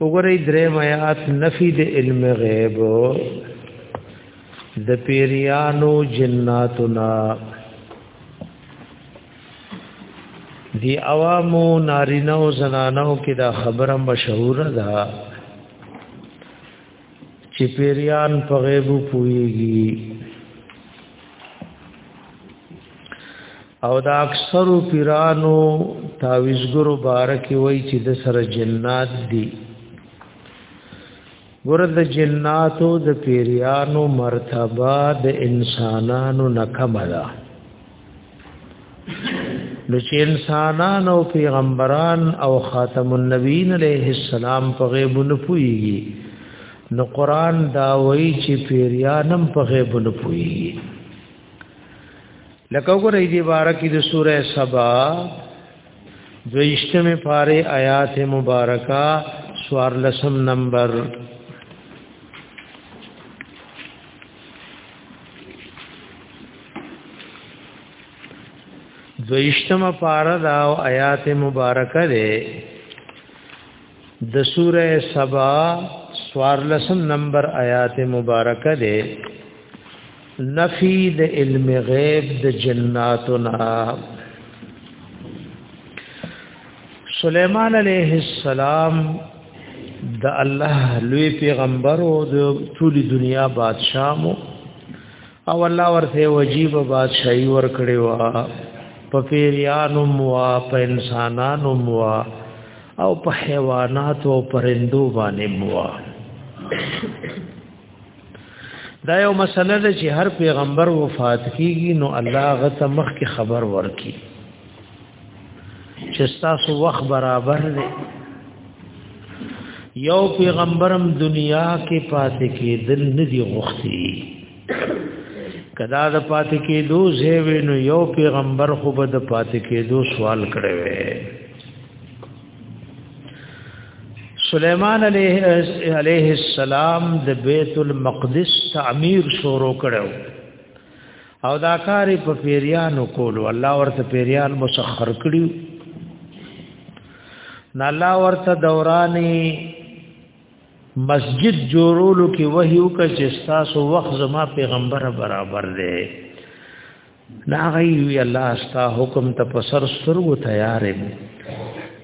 وګورئ درې میات نفي د علم غیب د پیریانو جناتنا دی عوامو نارینه او زنانو کې دا خبره مشهور ده چې پیریان په غیب پويږي او دا اکثر پیرانو تعویزګرو بارک وای چې د سره جنات دي ورته جناتو د پیریانو مرتبه د انسانانو نکملا نو چې انسانان او پیغمبران او خاتم النبیین علیه السلام په غیب نه پويږي نو قران دا وایي چې پیریانم په غیب نه پويږي لکه وګورئ دی بارکی د سوره سبا دویشتمه پاره آیات مبارکه سوار لسم نمبر دویشتمه پاره دا آیات مبارکه ده د سوره سبا سوارلسم نمبر آیات مبارکه ده نفی د علم غیب د جناتنا سلیمان علیہ السلام د الله لوی پیغمبر او د ټولي دنیا بادشاہ مو او الله ورته وجیب بادشاہي ور کړی وا په پیریانو موا په انسانانو موا او په حیوانات او پرندو باندې موا دا یو مسله ده چې هر پیغمبر وفات کیږي نو الله غته مخ کې خبر ورکي چې تاسو وخت برابر دی یو پیغمبرم دنیا کې پاتې کېدل نه دی غوښتي کدا د پاتې کېدو زیوی نو یو پیغمبر خو به د پاتې کېدو سوال کړی وي سليمان عليه عليه السلام د بیت المقدس تعمیر شروع کړو او دا کار په پیریانو کولو الله ورته پیریان مسخر کړیو نه الله ورته دوراني مسجد جوړولو کې وحیو کا چې تاسو وخت زما پیغمبر برابر دی دا غي وی الله استا حکم ته په سر سترګو تیارې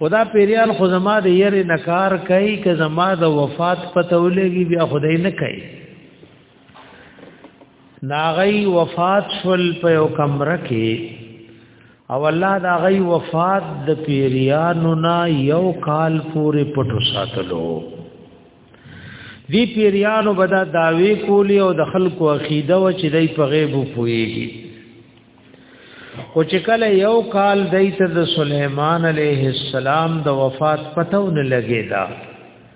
خدا پیریان خو زما د یری نکار کوي که زما د وفات پته ولګي بیا خدای نه کوي ناغي وفات شول په یو کمره کې او الله دا غي وفات د پیریانو نه یو کال پورې پټو ساتلو دی پیریانو بدا داوی کولی او د خلکو عقیده و چې دای په غیب پويږي او چې کله یو کال دای ته د سليمان عليه السلام د وفات پتو نه لګیدا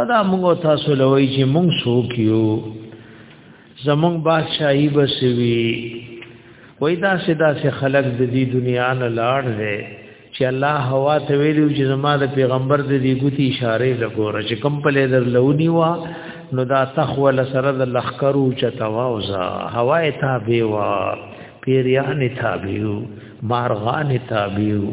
ادا موږ تاسو لوي چې موږ څوک یو زموږ بادشاہي بسوي وای دا سدا سه خلق د دې دنیا نه لاړ دی چې الله هوا ته ویلو چې زما د پیغمبر د دې ګوتی اشاره لګوره چې کم په لې در لونی وا نو دا تخول سره د لخرو چتوا وزا هوا ته بي وا پیریان تابعو مارغان تابعو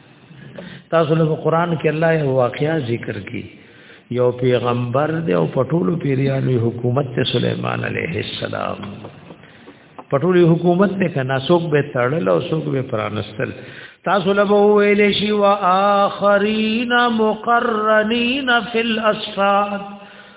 تاسو له قران کې الله یو واقعیا ذکر کی یو پیغمبر دی او پټولو پیریانو حکومت ته سليمان عليه السلام پټولو حکومت ته کنا سوق به تړل او سوق به پرانستل تاسو له ویل شي وا اخرین مقرنین فی الاسفاد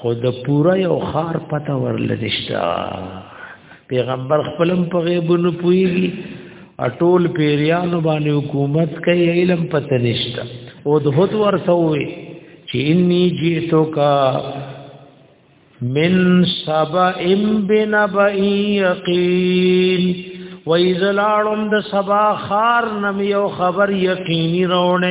خو د پورا یو خار پته ورل نشتا پیغمبر خپلم په غیب نه پويږي اټول پیریانو باندې حکومت کوي علم پته نشتا او د هوت ورسوي چې انی جیتو کا من سبا ام بنبا یقین و ایزلالم د سبا خار نم یو خبر یقینی رونه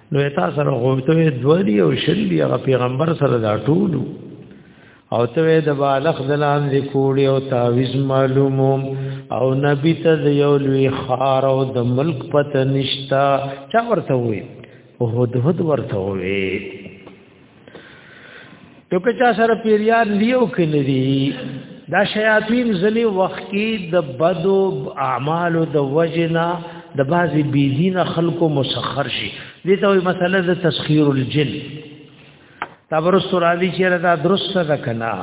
نو تا سره غوته دوی او شل دی هغه پیغمبر سره دا ټول او ته د بالغ دلان دی کوړی او تعویز معلوموم او نبی ته د یو لوی خار او د ملک پته نشتا چا ورته وي او هد هد ورته وي یو که چا سره پیریان لیو کنه دی دا شیاطین ځنی وخت کې د بدو اعمالو د وجنا د بعضی بيدین خلکو مسخر شي دې ته مسله د تسخير الجن تبر سرالی چې دا درسته ده کنا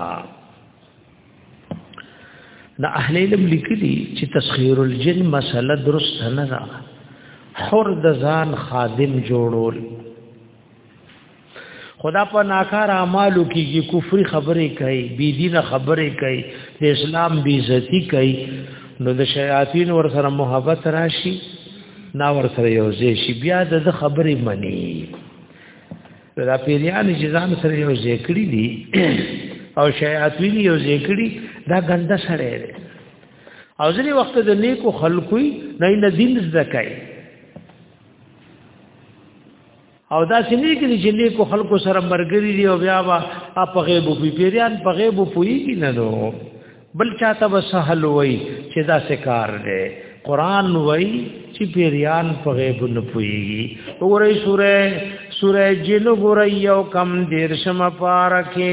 دا اهل علم لیکلي چې تسخير الجن مسله درسته نه ده حر د ځان خادم جوړول خدا په ناکار اعمالو کې کفر خبرې کوي بی دین خبرې کوي د اسلام بی عزتی کوي نو د شیاطین ور سره محبت راشي نا ور سره یوځي شي بیا د خبرې مني دا پیریان جزام سره یو ذکرې دي او شیاطین یو ذکرې دا ګنده سره دی او ځینې وخت د نیکو خلقوي نه نه دین زده کوي او دا سنې کې چې لیکو خلکو سره مرګري دی او بیا وا په غیب په پیریان په غیب پويږي نه نو بل چاته وسهل وای چې دا سکار دی قران وای چې پیریان په غیب نه پويږي وګورئ سوره سوره جن وګورئ یو کم دیر شم پارکه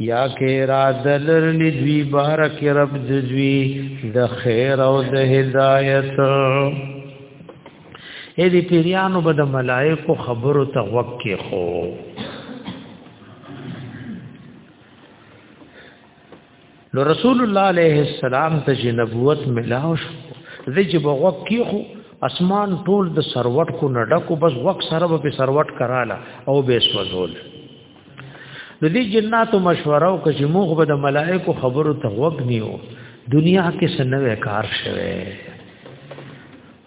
یا کې را دلر لدوی بارک رب دزوی د خیر او د هدایت اې دې پیرانو به د ملائکو خبرو ته وکه خو نو رسول الله علیه السلام ته چې نبوت ملاو شو ځکه به وکه خو اسمان ټول د سروټ کو نډکو بس وک سره به سروټ کراله او به سوزول نو دې جناتو مشوره او کچ موږ به د ملائکو خبرو ته وګنیو دنیا کې سنوي کار شوه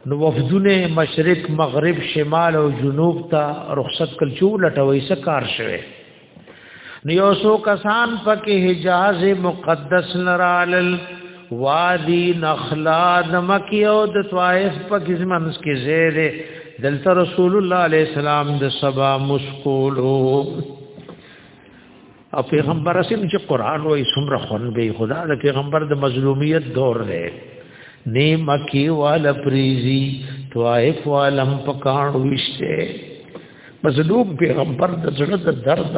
نو وفدونه مشرق مغرب شمال او جنوب ته رخصت کل چو لټوي څه کار شوه نو یو سو کسان پکې حجاز مقدس نرالل وادي نخلا د مکی او د طائف په کزمنس کې زیره دلته رسول الله علیه السلام د سبا مسکولو او پیغمبر اسیم چې قران وای څومره خون به خدا د پیغمبر د مظلومیت دور دی نی مکی وال پریزی طائف والم پکان وشته مظلوم پیغمبر د زړه د درد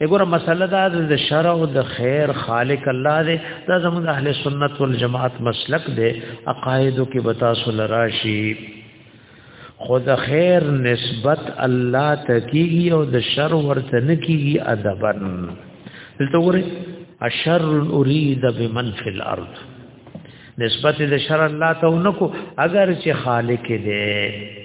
وګوره مسله دا د شر او د خیر خالق الله دی دا زموږ اهل سنت والجماعت مسلک دی عقایدو کې بتا سول راشي خود خیر نسبت الله ته کیږي او د شر ورته نه کیږي ادبا دلته وګوره اشر اريد بمن في الارض نسبت د شر الله ته ونکو اگر چې خالق دی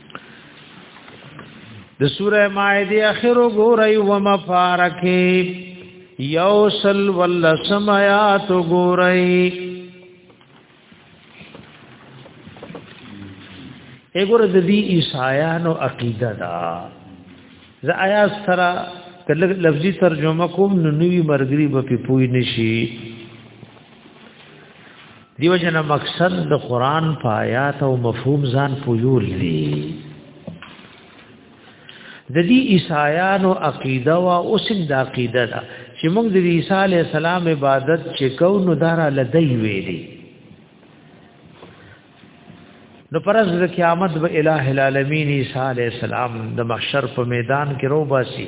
د سوره مائده اخر وګورئ و مفارکه یوسل ول سمات وګورئ وګوره د دې عیسایانو عقیده دا ز آیا سره کله لفظي ترجمه کوم نو نوی مرګري به پوي نشي دیو جن مقصد د قران په آیات او مفهوم ځان پویول دي د دې عیسایانو عقیده وا اوسم د عقیده دا چې موږ د عیسی علی السلام عبادت چې کو نو دارا لدی ویلي نو پرز د قیامت به الٰه العالمین عیسی علی السلام د محشر په میدان کې روباسي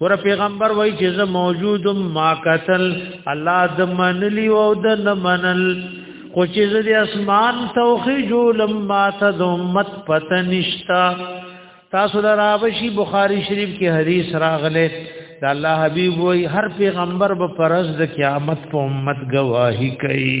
ور پیغمبر وای چې زه موجودم ما قتل الله د منلی او د نه منل خو چې زه د اسمان توخی جولم ما ته د امت پته نشتا تاسو لراوشي بخاری شریف کې حدیث راغله د الله حبیب وای هر پیغمبر به پرز د قیامت په امت گواہی کوي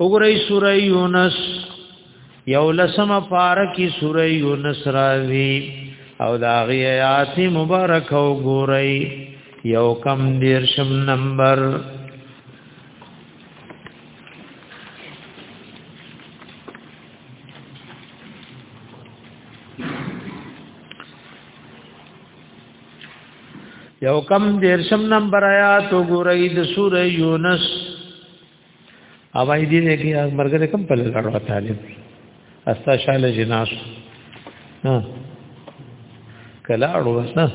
وګورئ سوره یونس یو لسم پارکی سوره یونس راوی او دا غی آیات مبارک وګورئ یو کم دیرشم نمبر یو کم دیرشم نمبر آیات وګورئ د سوره یونس اوای دې نه کې مرګ کم په لړ طالب استا شاله جناس ها کلا اړو بس نه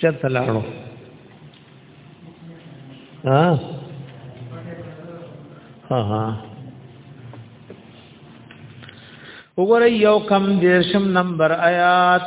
چرته لاړو ها ها ها وګوره یو کم دیرشم نمبر آیات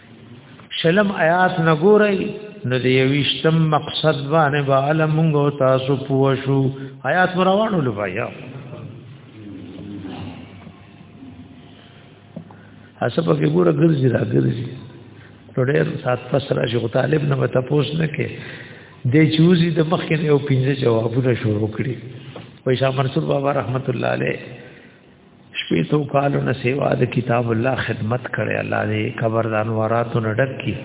شلم آیات نګورئ نو د یوشتم مقصد باندې به علم موږ تاسو پوه شو آیات مروانو لویا اسه په کې ګوره ګرځي را ګرځي نو ډېر سات پس را شو طالب نه مت پوس نه کې د چوزي د مخ کې یو پنځه جوابونه شروع کړي وای شاه منصور بابا رحمت الله علیه شپې تو کالو نه سیوا د کتاب الله خدمت کړي الله دې قبر د انواراتو نه ډک کی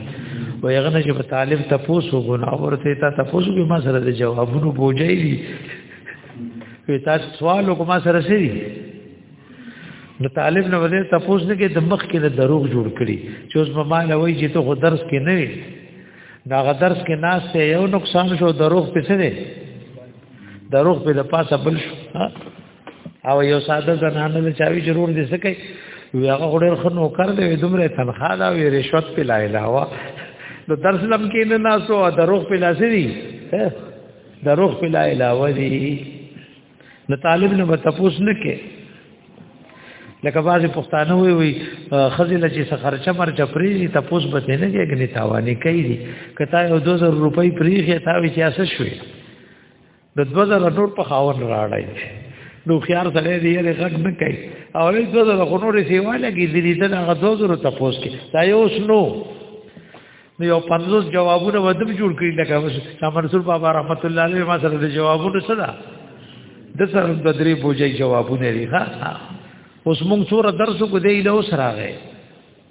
و یغنه چې په طالب تاسو غناور ته تا تاسو به ما سره د جوابونو بوجای دي په تاسو سوال کو ما سره سری نو طالب نو ولې تاسو نه کې د مخ کې د دروغ جوړ کړي چې اوس په ما نه وایي چې ته خو درس کې نه وي دا غ درس کې ناس ته یو نقصان شو دروغ پېسې دي دروغ په لپاسه بل شو او یو ساده زنانه له چاوي ضرور دي سکه وی هغه غوډر خنو کړ دې دومره تنخواه دا وی رشوت په لا علاوه نو درس لم کې نه ناسو دروغ په لاسې دي دروغ په لا علاوه دي نو طالب نه تپوس نه کې لکه باز پښتانه وي وي خزل چې سخرچه مر چپريږي تپوس به نه کېږي تاوانې کوي کته یو 2000 روپۍ پریږي تا وی چې اسه شوي د 2000 نور په خاور راړای نو خيار سره دی یې غږ نه کوي او له 2000 خو نور سیوا لګي دي دې نه غزوزر ته پوس کې دا یو شنو نو یو پنځوس جوابونه ودم جوړ کړی لکه شاه منصور بابا رحمت الله علیه ما سره د جوابونو سره د سره د درې بوجي جوابونه لري ها اوس موږ څوره درس کو دی له اوس راغې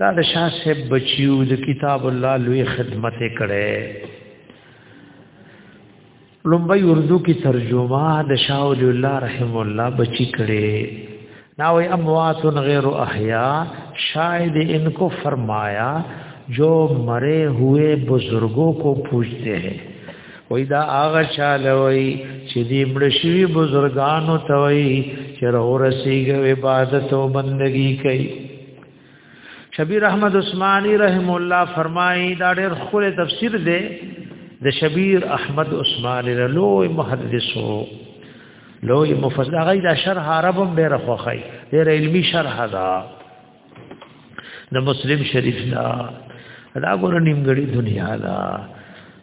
دا د شاه صاحب بچیو د کتاب الله لوی خدمت کړي لومبي اردو کې ترجمه د شاه ولی الله رحم الله بچی کړي ناوی اموات غیر احیاء شاید ان کو فرمایا جو مرے ہوئے بزرگوں کو پوچھتے ہیں وای دا هغه چاله وای چې دې مړ شي بزرګانو ته وای چې رورسیږي عبادت او بندگی کوي شبیر احمد عثماني رحم الله فرمایي دا ډېر خوله تفسیر دی د شبیر احمد عثماني لوی محدثو لوی مفسر هغه د شرح عربم به رخوخی ډېر علمی شرح دا د مسلم شریف دا دا ګور نیمګړي دنیا دا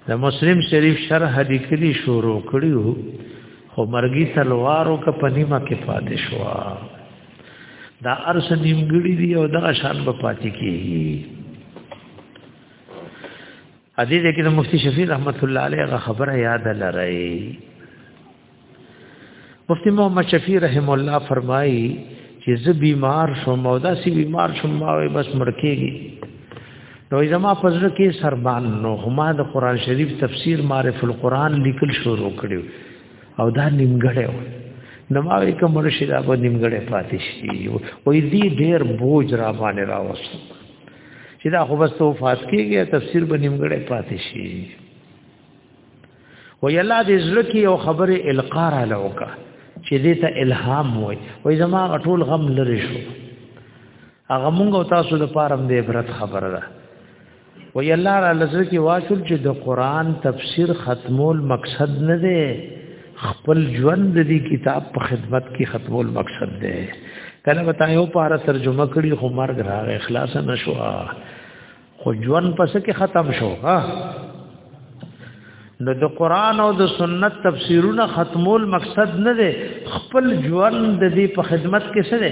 د مسلم شریف شرح لیکلی شروع کړیو خو مرګي تلوارو کا پنیمه کې فاتح شوا دا ارس نیمګړي دی او دغه شان به پاتې کیږي ا دې دې کې د مفتی شفیع رحمت الله علیه خبره یاد لرئ مفتی محمد شفیع رحم الله فرمایي چې زه بیمار شوم او داسې بیمار شوم ما وي بس مړ کېږي نو زما پزړه کې سربان نو هما د قران شریف تفسیر معرف القرآن لیکل شروع کړو او دا نیمګړی و نو ما وی کوم مرشد ابو نیمګړی پاتې شي وې دې ډېر بوج را باندې راوست چې دا خو بس توفات کېږي تفسیر به نیمګړی پاتې شي وې الله دې زړه کې یو خبره القا را لوکا چې دې ته الهام وای وې زما ټول غم لری شو هغه مونږ او تاسو لپاره د عبرت خبره ده وی الله را لزر کې واشل چې د قران تفسیر ختمول مقصد نه دی خپل ژوند دی کتاب په خدمت کې ختمول مقصد دی کله وتا یو پار ترجمه کړي خو مرګ راغ اخلاص نشو خو ژوند پس کې ختم شو ها نو د قران او د سنت تفسیرونه ختمول مقصد نه دی خپل ژوند د دې په خدمت کې سره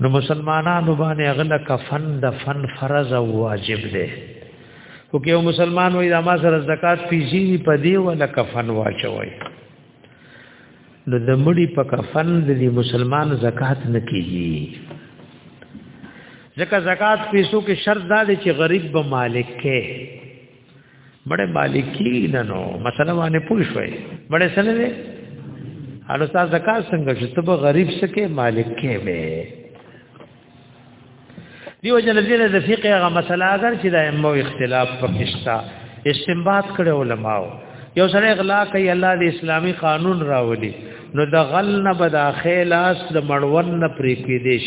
نو مسلمانانو باندې غل کفن د فن فرض او واجب دی او که یو مسلمان وای د ما سره زکات پیسي په دی ولا کفن واچوي نو د مړي په کفن د مسلمان زکات نه کیږي ځکه زکات پیسو کې شرط دا دی چې غریب به مالک کې مړه مالکی نه نو مسله باندې پوه شوي مړه سره دی اړو تا زکات څنګه چې ته غریب سکه مالک کې به دیو جن دینه د فقه هغه مسله اگر چې د امو اختلاف پکښتا استنباط کړي علماو یو سره اغلا کوي الله د اسلامی قانون راولي نو د غل نه بداخلاص د مړون نه پریکې دیش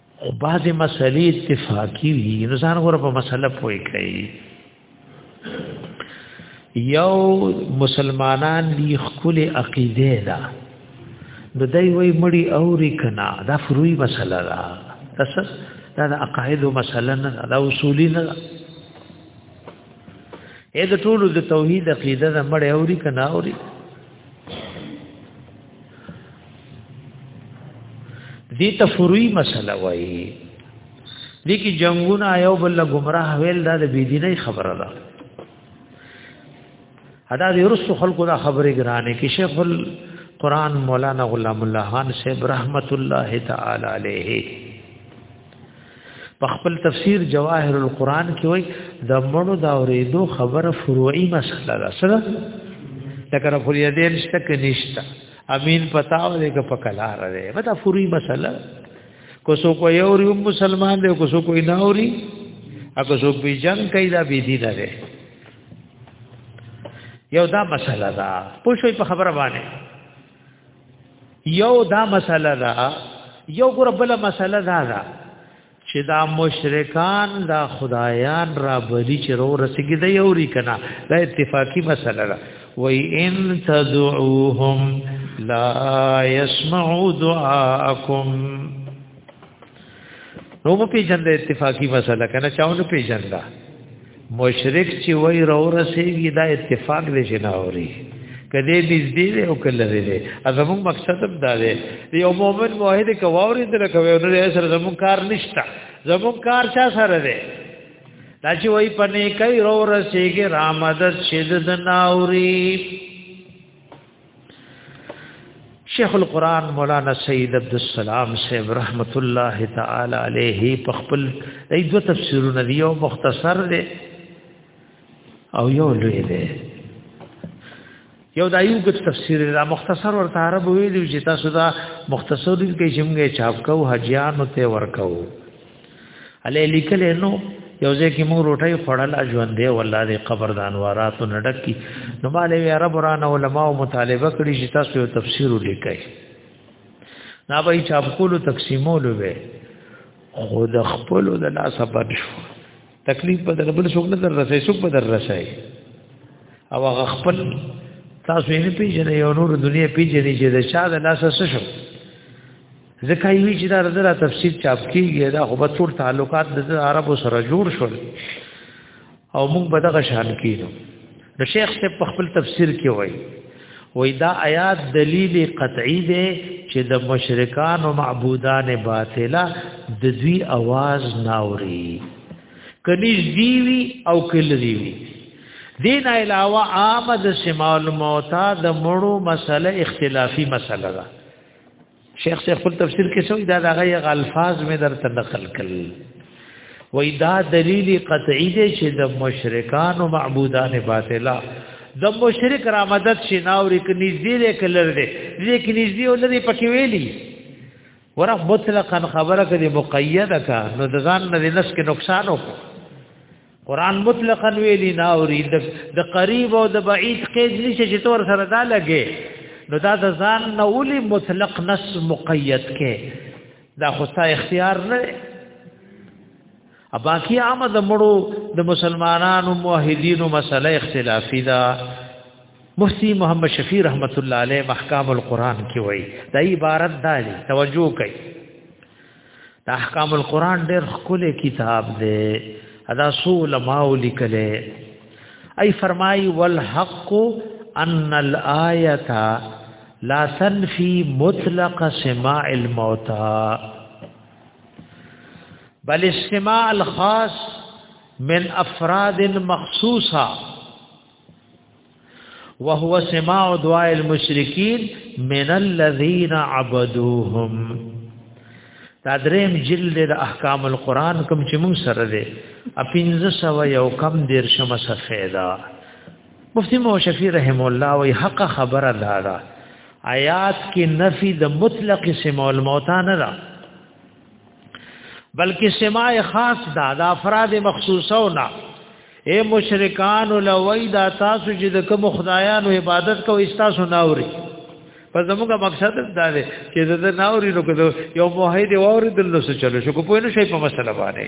او بعضې مسلې اتفاقی وي نو ځان غوره په مسله پوه کړئ یو مسلمانان دی خپل عقیده ده نو دای وای مړی اوري کنا دا فروي مسله ده تاسو دا د عقایدو مسله نه دا اصولي نه ده اې د ټولو د توحید عقیده ده مړی اوري کنا اوري دې ته فروي مسله وایي دې کې جنگونه یو بل گمراه ویل دا د بيدینۍ خبره ده ادا دې رسو خلکو دا خبره ګرانه کې شیخ القرآن مولانا غلام الله خان صاحب رحمت الله تعالی علیه په خپل تفسیر جواهر القرآن کې وایي د مړو دا اورېدو خبره فروعي مسله ده سره لکه رفل یدین شته کې نشته امین پتا ولې کې پکلار دی مته فروعي مسله کو سو کو یو ری مسلمان دی کو سو کو نه اوري اګه سو په جنگ کې دا بي دي نه یو دا مسله ده پوښوي په خبره باندې یو دا مسله ده یو ګور بل مسله ده دا چې دا مشرکان دا خدایان را بلی چې رو رسګي دی او ری کنا دا اتفاقی مسله ده وای ان تدعوهم لا يسمعوا دعاءكم نو مو پیژند اتفاقی مسله کنه چاونه پیژنده مشرک چې وای رو رسیږي دا اتفاق دې جنا اوري کله دې دې او کله دې ازمو مقصد هم دا دی یو مؤمن موحد کواوري دې کوي نو دې سره زمو کار نشتا زمو کار چا سره دی دا چې وای پنه کوي رو رسیږي رامدد شدد ناوري شیخ القرآن مولانا سید عبد السلام صاحب رحمت الله تعالی علیه په خپل دای دو تفسیرونه دی او مختصر دی او یو لوی دی یو دایو ګت تفسیر را مختصر ورته عرب ویلو چې تاسو دا مختصر کې جمګه چاپ کو حجیان ته ورکو علی لیکل نو یو ځکه مو روټي خړل ژوند دی والله دې قبر د انوارات نډک کی نو مالې یا رب ران علماء مطالبه کړی چې تاسو یو تفسیر ولیکئ نا به چا خپل تقسیمول وي خود خپل د لاس پر شو تکلیف په دربل څوک نه درسي څوک په درسي او هغه خپل تاسو یې نه پیژنې یو نور دنیا پیژنې چې د چا د لاس سره شو ځکه یوی چې دا زرا تفسیر چاپ کیږي دا خو به ټول تعلقات د عربو سره جوړ شول او موږ به دغه شان کینو د شیخ ته په خپل تفسیر کې وایي وای دا آیات دلیل قطعی دی چې د مشرکان او معبودان باطله د دوی आवाज ناوري کنيز دیوی او کل دیوی دین علاوه عام د سماع الموتى د مړو مسله اختلافي مسله ده شیخ سے خپل تفسیر کې سوې دا دغه الفاظ مې درته نقل کړل وای دا دلیل قطعی دی چې د مشرکان او معبودان باطلا د مشرک را مدد شي ناوري کې نږدې لري کلر دی دې کې نږدې ولري پکې ویلي ورغ مطلقا خبره کې مقیده کا نو د ځان نه نس کې نقصان وکړي قران مطلقاً ویلی نه اوري د قریب او د بعید قید نشه چې تور سره دا لګي نو دا د ځان نه ولي مطلق نس مقید کې دا خو ستا اختیار نه باقی عامه د مړو د مسلمانانو موحدینو مسله اختلافي ده مفتی محمد شفیع رحمت الله علیه محکام القرآن کې وایي دا عبارت دا دی توجه کوي د احکام القرآن ډېر خکل کتاب دی ادا سو علماء لیکله ای فرمای والحق ان الآیه لا تنفی مطلق سماع الموتى بل استماع الخاص من افراد مخصوصه وهو سماع دعاء المشرکین من الذين عبدوهم دا دریم جلد د احکام القرآن کوم چې موږ سره دی اپینځه سو یو کم دیر شم سفیدا مفتی مو شفیع رحم الله وی حق خبره دارا آیات کې نفی د مطلق سمع الموتان را بلکې سماع خاص دا د افراد مخصوصو نه اے مشرکان لوی دا تاسو چې د کوم خدایانو عبادت کوئ تاسو نه اوري په زموږ مقصد دا دی چې د ناوري نو کده یو موحد ووري دل نو څه چلو شو کو په نو شي په مسله باندې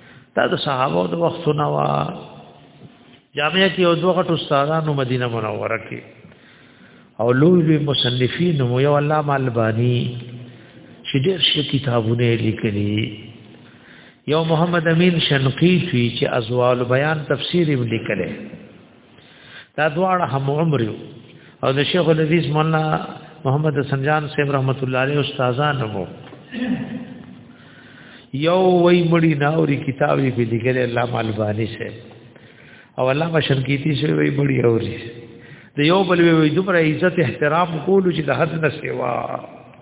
دا د صحابه د وختونه وا جامعه کې او دوه غټو استادانو مدینه منوره کې او لوی لوی مصنفین مو یو علامه البانی چې ډېر ښه کتابونه لیکلي یو محمد امین شنقیطی چې ازوال بیان تفسیر یې لیکلی دا دواړه هم عمر یو او د شیخ الحدیث مولانا محمد حسن جان صاحب رحمت الله علیه استادان وو یو وای مړی ناوري کتاب یې په لګل علامه البانی سے او علامه شنکیتی سے وای مړی اوري د یو بل وی دومره عزت احترام کولو چې د حد نه سیوا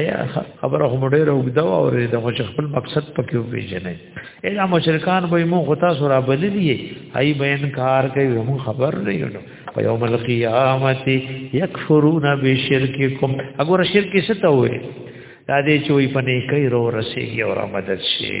ایا خبره هم ډیره وګدا او د خو خپل مقصد پکې وپیژنې ایا مشرکان به مو غتا سره بللی ای به انکار کوي هم خبر نه یو په یوم القیامت یکفرون بشرککم اگر شرک څه ته وې دا دې چې وي پنه کوي رو رسېږي او را مدد شي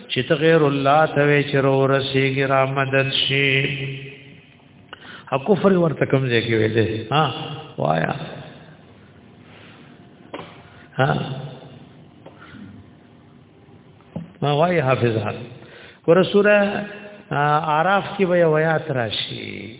چې ته غیر الله ته وی چې رو رسیږي را مدد شي ا کفر ورته کوم ځای کې ویل ها وایا ها ما وای حافظ حال ور سوره اعراف کې ویا ویات راشي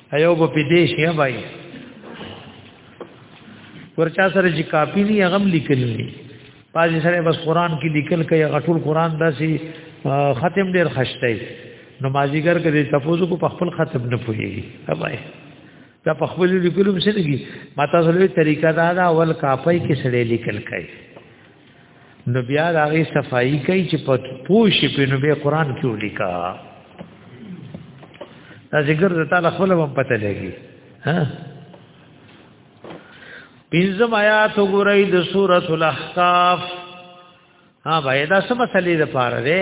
ایو په پیدې شي بای ورچا سره چې کاپی نه غم لیکل نه پاجي سره بس قران کې لیکل کوي غټول قران داسي ختم ډیر خشته نو مازیګر کې تفوزو کو خپل ختم نه پويږي بای دا په خپل لیکلو مسلګي ماته سره طریقه دا دا اول کاپی کې سره لیکل کوي نو بیا هغه صفائی کوي چې په پوښې په نو به قران کې ولیکا دا ذکر د تعالی خپل هم پته لګي ها پنځم آیات وګورئ د سورۃ الاحقاف ها باید دا سم مسلې ده پاره ده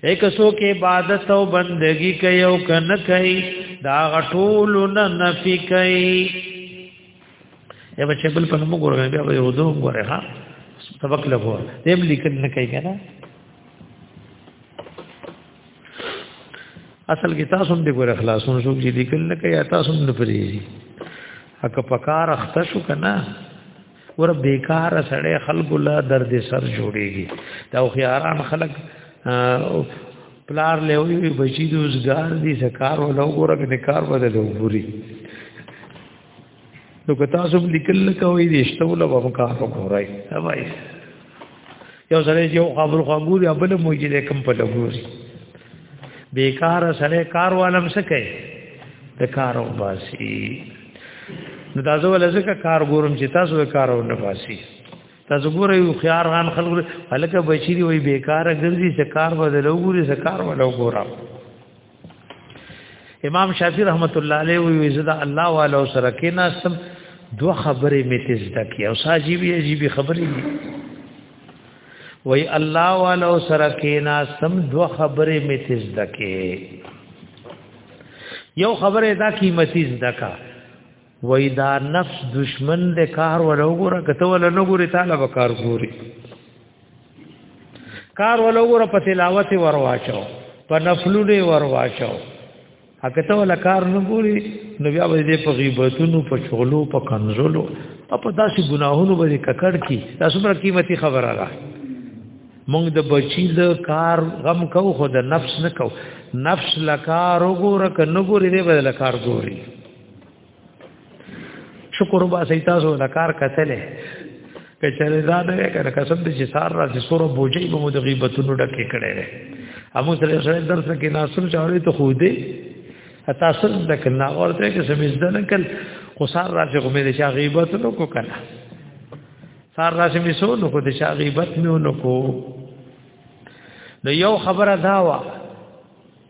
ایک سو کې عبادت او بندگی کوي او کنه کوي دا غټول نه نفي کوي یا بچ بل په موږ ورغی بیا به ودو غره ها سبق لګو دیم لیکل نه کوي کنه اصل کې تاسو هم دې ګور اخلاصون شو چې لیکل نه کوي تاسو هم نه پریږي اکه پکار اخته شو کنه ور بیکار سړی خلق لا درد سر جوړیږي دا خو آرام خلق پلار له وی بچی د وزګار دي سکار ولا وګوره د کار بدل وګوري نو که تاسو لیکل کوي د اشتول وبکار وګورئ هواي یو سره یو خبر خو ګوري ابل موږي دې کم په لګوري بیکار سره کار والم سکه د کار او باسي نو تاسو ول زکه کار ګورم چې تاسو د کار او نه باسي تاسو ګورئ یو خيار غان خلک هلکه بچی دی وای بیکار ګرځي چې کار بدلو ګوري چې کار ولو ګورم امام شافعی رحمت الله علیه وی زدا الله والا سره کې ناسم دو خبرې می تیز دکی او ساجیبی عجیبی خبرې دي وی الله والا سره کې ناسم دو خبرې می تیز دکی یو خبره دا قیمتي زدکا وای دا نفس دشمن د کار ولا وګوره کته ولا نه ګوري تعالی به کار ګوري کار ولا وګوره په تلاوت ورواچو په نفلونه ورواچو هغه ته ولا کار نه ګوري نو بیا به دې په غیبتونو په شغلو په کنزلو او په داسې ګناهونو باندې ککړ کی دا څومره قیمتي خبره ده مونږ د بچی د کار غم کو خو د نفس نه کو نفس لکار وګوره کنه ګوري دې بدل کار ګوري شکر با سي تاسو د کار کتلې کچره دا نه کړه قسم دې چې سار راځي سور بوجي به مو د غیبتونو ډکه کړي نه امو سره سره درس کې ناسم چاړې ته خو دې اتا سر د کنا اورته کې سمز ده نه کل خو سار راځي کومې د شا غیبت نو کو کړه سار راځي می سو نو کو د شا غیبت مې نو کو نو یو خبره دا وا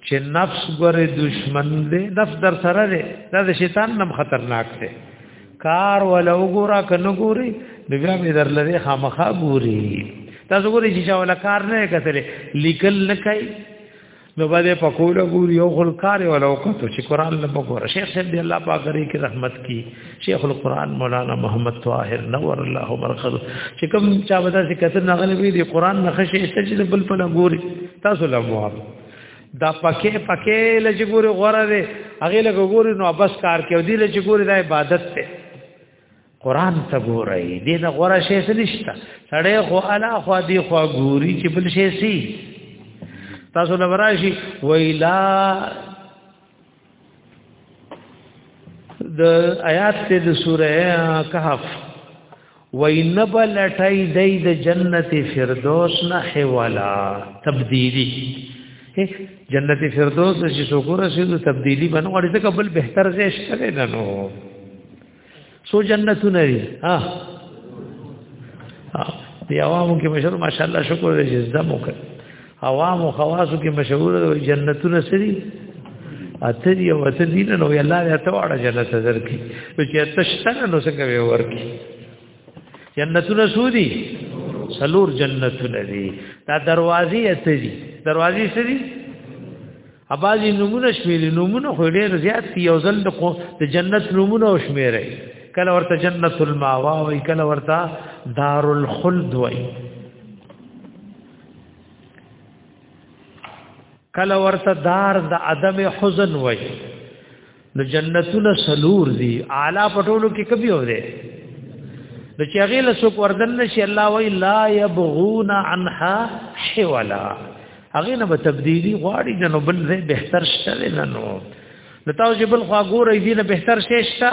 چې نفس ګره دشمن دی نفس در سره دی دا د شیطان نم خطرناک دی کار ولا وګورا کنه ګوري نو بیا به در لري خامخا ګوري تاسو ګوري چې چا ولا کار نه کتلې لیکل نه کوي نو باندې پکوله ګوري یو خل کار ولا وکړو چې قران له وګوره شیخ صاحب دی الله پاک لري کې رحمت کی شیخ القران مولانا محمد طاهر نور الله مرخذ چې کوم چا ودا چې کتل نه غلبي دی قران نه خشه استجل بل په ګوري تاسو له موافق دا پکې پکې لږ ګوري غوړه دی هغه لږ ګوري نو بس کار کوي دی لږ ګوري دا عبادت ته قران ته ګوري دې نه غوړه شي څه نشته سړی خو الا خو دی خو ګوري چې بل شي سي تاسو لوراشي ویلا د آیات ته د سوره کهف وینب لټای دای د جنت فردوس نه حوالا تبدیلی جنت فردوس چې شکر شي د تبدیلی بنوړي ځکه بل بهتر ځای شته نه نو سو جنتونه دي ها دی عوامو کې مشهور ماشاءالله شکر دې جزا مو کړ عوامو خواصو کې مشهور دي جنتونه سری اته دی او اته دین نو الله دې ته واړه جنت نظر کی نو چې اته شتنه نو څنګه وی ورکی جنتونه سودی سلور جنتونه دي دا دروازې اته دي دروازې سری اباځي نمونه شمیرې نمونه خو ډېر زیات دي یو ځل د جنت نمونه او شمیرې کله ورته جنت الماوا وای کله ورته دار الخلد وای کله ورته دار د عدم حزن وای نو جنتونه سلور دي اعلی پټولو کې کبي و دي د چې هغه له څوک وردن نشي الله وی لا يبغون عنها حولا هغه نه به تبدیلی غواړي جنو بل زه بهتر شته نه نو د تاسو بل خوا ګورې دي نه بهتر شته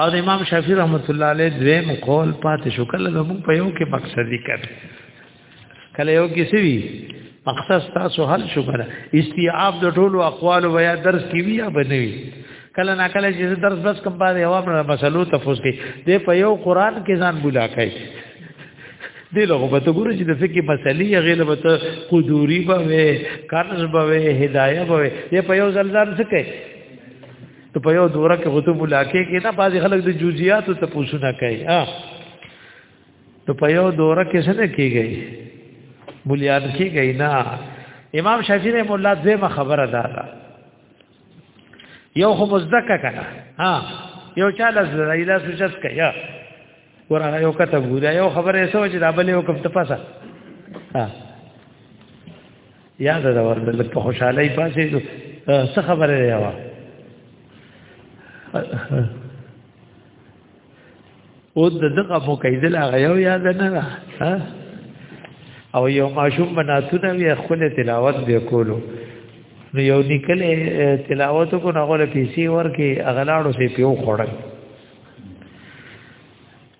او د امام شافعي رحمت الله علیه دوی مقول پاتې شو کله د موږ په یو کې مقصد ذکر کله یو کې سوي مقصد تاسو حل شو کنه استیعاب د ټولو اقوال و یا درس کې وی یا بنوي کله نا کله چې درس بس کوم باندې هوا پر مسلو تفوس کې د په یو قران کې ځان بولا کوي دی لغه به ته ګورې چې د فقې مسلې هغې له به ته قدوري به وې قرض به وې هدایه به وې دی په یو ځل ځان څه کوي ته په یو دوره کې غتوب علاقې کې نه بعضې خلک د جزئیاتو ته پوښونه کوي ها ته په یو دوره کې څه نه کېږي بلیان کېږي نه امام شافعي رحم الله دویمه خبره ده یو خو مزدکه کړه ها یو چا لاس لري لاس وچت کیا ورغه یو کته ګودا یو خبره سو چې دا بل یو کوم تپاسه ها یاد دا ورته په خوشحالي پاسې څه خبره یې وا او د دغه مو کیدل هغه یو یاد نه را او یو ماشوم بناتونه وی خپل تلاوت دی کولو نو یو نکل تلاوت کو نه غوړ پیسې ورکه اغلاړو سي پیو خړل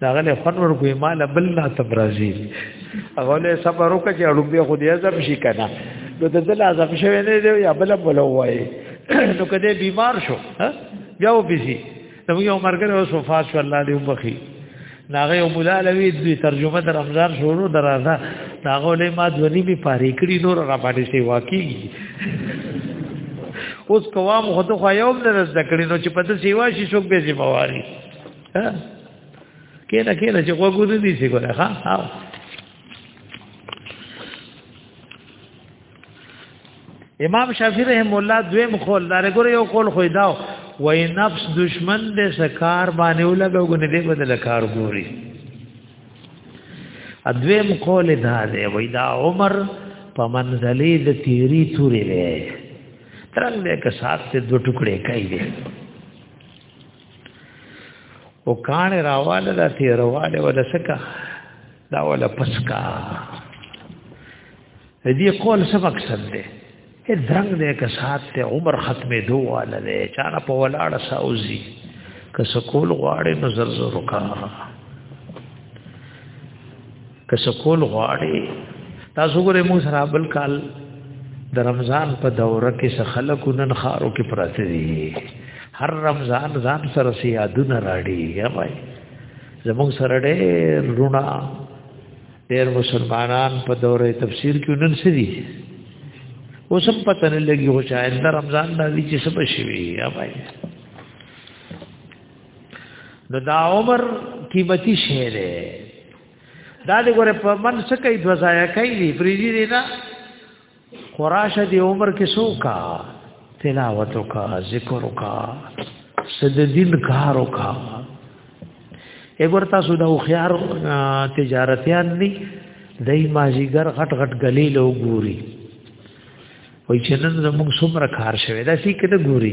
داغله خون ورکو مال بل لا تبرازی اغله صبر وکړه چې اړو به خو دې عذاب شي کنه نو د دل عذاب شوی نه دی یا بل بل وای نو کده بیمار شو بیا و بيزي نو یو مرګره اوس وفات شو الله دې وبخي ناغه یو مولا لوي دوی ترجمه در رمضان شروع درازه ناغه له ما ځونی به پاره کړی نور را پاتې شي واقعي اوس کوام خو ته خو یو نه رز دکړي نو چې پته سیوا شي څوک به ذمہواري کېنه کېنه چې وګورې دي څه ګره ها امام شافعی رحم الله دوی مخول دار ګور یو قول خو دا وای نفس دشمن دې سکار باندې ولګو غنه دې بدل کار ګوري ادویم قول دا دی وای دا عمر په منځلې د تیری تورې وې ترنګ دې که سات ته دو ټوکړې کوي دې او کان راواله د تیرواله ولسکا دا ولا پسکا دې قول څه مقصد دی هر درنګ دې که سات ته عمر ختمې دوه نه دی چا په ولاړه ساوزي که سکول غواړي نو زر زر وکا که سکول غواړي تاسو ګورې مو سره بل کال د رمضان په دوره کې څه خلک نن خارو کې پراته دي هر رمضان ځان سره سیادونه راړي یا بھائی زموږ سره ډېر رونه ډېر مسلمانان په دوره تفسیر کې نن سړي اوس هم پته نه لګي هو چې آینده رمضان دا دي چې څه بشي وي یا بھائی نو دا عمر قیمتي شی دی دا دې ګوره په من څه کوي دوزایا کوي پریږي نه قراشه دی عمر کې سوکا تلاوت کا ذکر کا صد دین کارو کا اګور تاسو د خيار تجارتيان دي دای ماجیګر غټ غټ غلې لو ګوري وای چې نن زموږ څومره کار شوی دا سې کده ګوري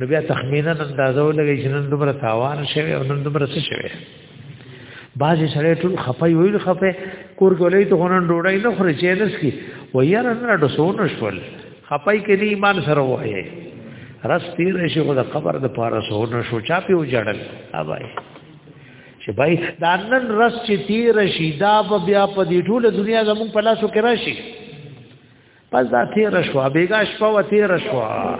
نو بیا تخمینا اندازو لګی چې نن دومره تاوان شوی او نن دومره څه شوی بعضې سړی ټول خپه ویل خپه کور کې ولې ته غونن ډوډۍ نه خوري چې نس کی و یاره نه ډسونه شول خپای کې دی ایمان سره وایي رس تیر شي خو د قبر د پاره سونه شو چا په وجړل اوبای چې بای دا نن رس چې تیر شي دا بیا په دې ټوله دنیا زموږ په لاسو کې راشي پس دا تیر شوا بیگا شپا و تیر شوا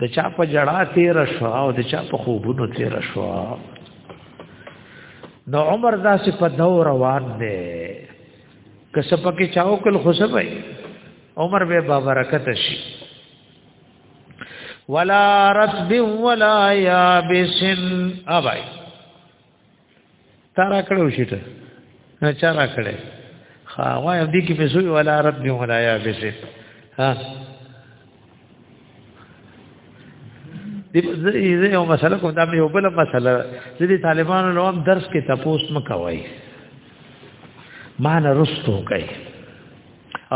د چا په جړا تیر شوا او د چا په خوبونو تیر شوا نو عمر دا سه په دو روان دی که سپکه چاو کل خوشبای عمر به با برکت شي ولا رتب ولا يابس ابای تا را کړو شي ته نه چا را کړې خا وای دې کې پیسو ولا رد دی ولا یا به شي ها دې زه یو مسله کوم دا مې یو بل مسله چې دې طالبانو نو هم درس کې تپوس مکوي مان رستو کوي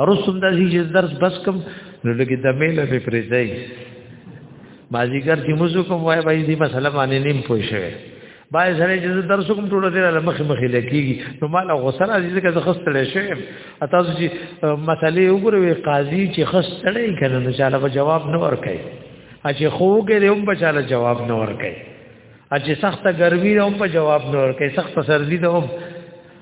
ارسم د دې درس بس کوم نو لګي د میله په پریځي مازیګر چې موږ کوم وای وای دې مسله باندې نیم پوي شوی بای سره چې درس کوم ټول دې له مخ مخ لکېږي نو مال غوسه راځي چې زه خستل شوی تاسو چې مسلې وګوروي قاضي چې خستلې کنه نو چاله به جواب نه ورکړي چې خوګې هم به چاله جواب نه ورکړي چې سخته ګرمي هم په جواب نه ورکړي سخته سردي ده هم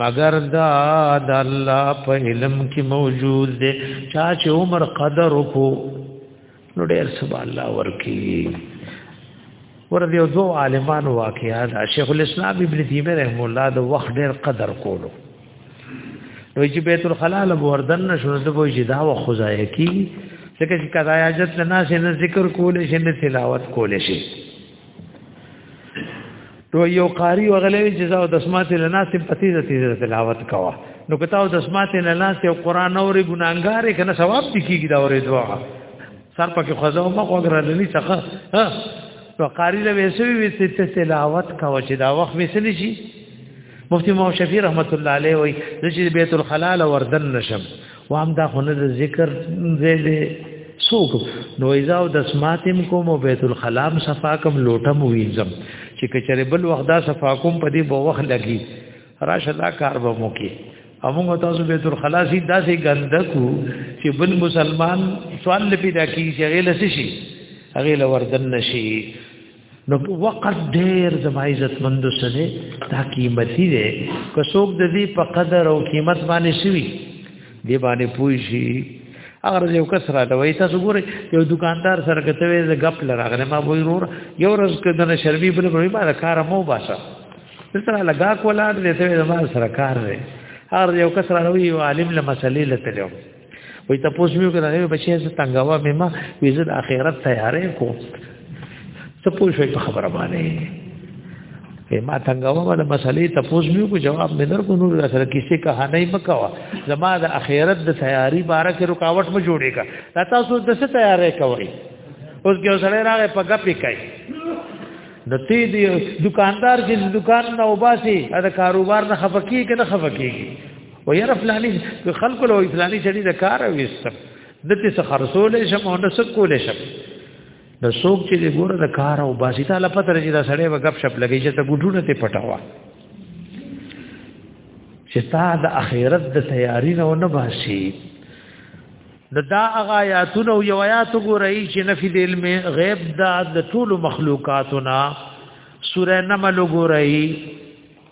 مگر دا د الله په علم کې موجود دی چا چې عمر قدر وکړو نو ډېر سبحان الله ورکی ور دې زو عالمان واقعا دا شیخ الاسلام ابن تیمیه رحم الله د وخت ډېر قدر کولو نو چې بیت الخلا له وردن نشو د بو جدا و خدای کی ځکه چې قضایاجت نه نه ذکر کول شي نه تلاوت کول شي نو یو قاری وغلې چې زاو د سماعت له ناس په تیزه تیزه تلاوت کوا نو کته د سماعت له ناس او قران اوري ګناګار کنه ثواب دي کیږي دا اوري دوا سر پکې خزو مخ وګره لنی څخه ها نو قاری له وسوي وسې ته تلاوت کوا چې دا وخت وسلی شي مفتی مو شفیع رحمت الله علیه وای چې بیت الخلال وردن نشم وام دا خونه د ذکر زې دې سوق نو ایزا او د سماتم کوم او بیت الخلام صفا کوم لوټه مو وینځم چې کچره بل وخت دا صفا کوم په دې بو وخت لګي راشه دا کار به مو کې امو تاسو بیت الخلاصي داسې ګندکو چې بل مسلمان سوال پیدا کی چې غیله شي غیله وردن نشي نو وقت ډیر زما عزت مند سره دا قیمتي دی که څوک د دې په قدر او قیمت باندې شوی دی باندې پوي شي اگر یو کس را دوي تاسو ګورئ یو دکاندار سره کته وي د غپ لراغله ما وای رور یو ورځ کې د شربي بل بل ما کار مو باسه تر لگا کولاړ دې ته ما سره کار دی هر یو کس را دوي عالم له مسلې لته وای ته پوس مې وکړه هغه بچی زه تنګوا مې ما وې زه د اخرت تیارې کو ته پوس په خبره باندې ما تنګوا ما د مسلې ته پوس مې کو جواب مې درکو نور سره کیسه کہانی مکوا زما د اخرت د تیاری باره کې رکاوټ مې جوړې کا دا تاسو د څه تیارې کوي اوس کې سره راغې په غپې کوي د تی دی دکاندار چې دکان نه وباسي دا کاروبار نه خفقي کې نه خفقيږي و یاره فلانی خلکو له فلانی چړي د کار وېستم د دې څخه خرصول شم او نه څه کول شم د څوک چې د ګوره د کار او باسي ته لا پته رځي دا سړی وګپ شپ لګی چې ته ګډونه ته پټاوه چې تا د اخرت د تیاری نه ونه باسي د دا هغه آیاتونه او یو آیات ګورئ چې نفي د علم غیب دا د ټول مخلوقاتنا سوره نمل ګورئ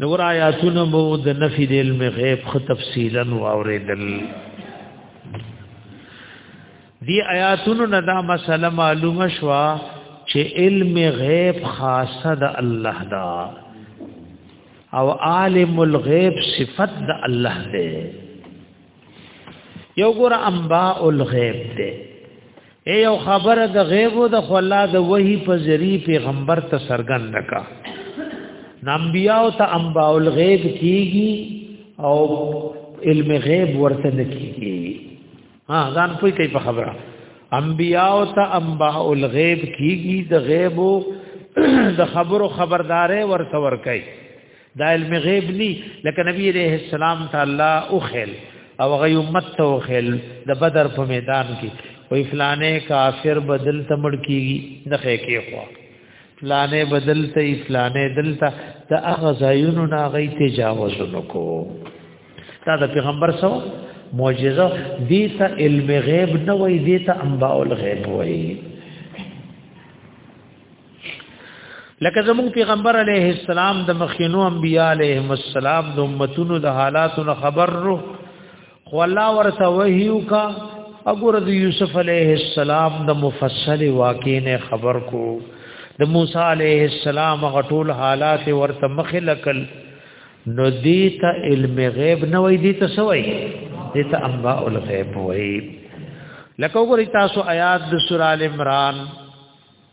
نور آیاتونه مو د نفي د علم غیب خو تفصیلا واوریدل دی آیاتونو نه دا مسله معلومه شوه چې علم غیب خاصه د الله دا او عالم الغیب صفت د الله دی یو ګور انباء الغیب دی اے یو خبر د غیب د خلا د وحی په ذری پیغمبر ته سرګن نکا نبیاء ته انباء الغیب کیږي او علم غیب ورته نکیږي ها ځان پوي کوي په خبره انبیاء ته انباء الغیب کیږي د غیب د خبرو خبردارې ورته ور کوي دا علم غیب ني لکه نبی عليه السلام تعالی او خل او غي امت ته خل د بدر په میدان کې وې فلانه کافر بدل تمړ کیږي د خې کې خو فلانه بدل ته فلانه دلته د هغه ځایونو نه غي تجاوز نکو دا د پیغمبر سو معجزه دې ته علم غیب نه وای دې ته انباء الغیب وای لکه زموږ پیغمبر علیه السلام د مخینو انبیاء علیه السلام د امتونو د حالاتو نه خبر رو خو الله ورته وحیو کا اګور د یوسف علیه السلام د مفصل واقع نه خبر کو د موسی علیه السلام غټول حالات ورته مخلکل نو دیتا علم غیب نه وای دیتا سوای دیتا انباء الغیب وای لکه وګورئ تاسو آیات د سورہ ال عمران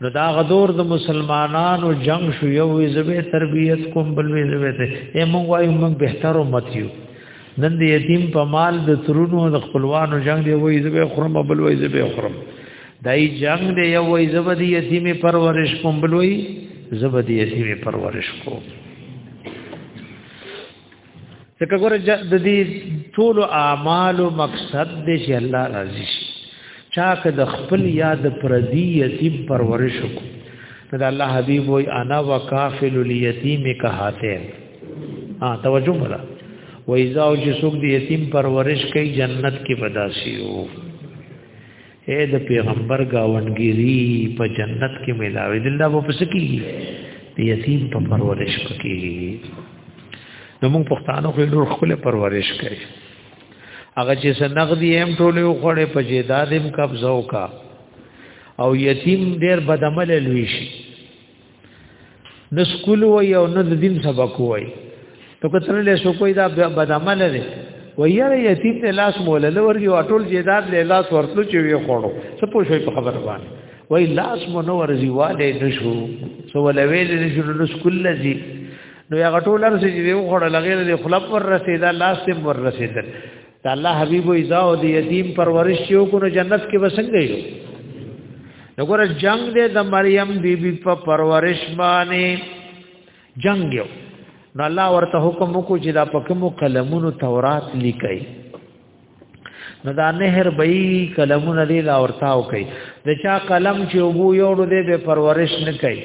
نو دا غدور د مسلمانانو جنگ شو یو وی زبه تربیت کوم بل وی زبه ته ای مونږ وایو مونږ بهتر امت یو نن د یتیم په مال د ترونو د خپلوانو جنگ دی وی زبه خرم بل وی زبه خرم دای جنگ دی یو وی زبه د یتیم پرورش کوم بل وی زبه د یتیم پرورش کوم ځکه ګوره د دې ټول اعمال او مقصد دې چې الله راضي شي چا که د خپل یاد پردي یتیم پرورش وکړي دا الله حبیب وای انا وکافل الیتیم کهاتین ها توجه ولا و ایزا او چې څوک د یتیم پرورش کوي جنت کې بداسي او اے د پیغمبر گاونګری په جنت کې ملاوي دلته وو پس کیږي یتیم په پرورش کیږي نو موږ پښتانو خو ډېر خپل پرورش کوي هغه چې سنغدي هم ټوله خوړې په جیدادم قبضه وکا او یتیم ډېر بدعمل لوي شي نه سکول وای او نه د دین سبق وای نو کتل له شو کوی دا بدعمل دی ویره یتیم ته لاس مولل ورګي واټول جیداد له لاس ورتلو چې وی خوړو څه پوه شوی په خبر باندې وای لاس مو نو ورځي والے نشو سو ولوي نشو نو سکول لذي نو هغه ټول ارسه چې یو خړه لغیر دی خلق ور رسیدا لاس تم ور رسیدل دا الله حبيب ایزا او د یتیم پرورش یو کو نو جنت کې وسنګ یو نګور جنگ دې د مریم بیبي په پرورش باندې جنگ یو نو الله ورته حکم وکړو چې دا پکمو قلمونو تورات لیکي نو دا نهر بئی قلمونه دی لا ورتاو کوي د چا قلم چې وګو یوړو دی به پرورش نه کوي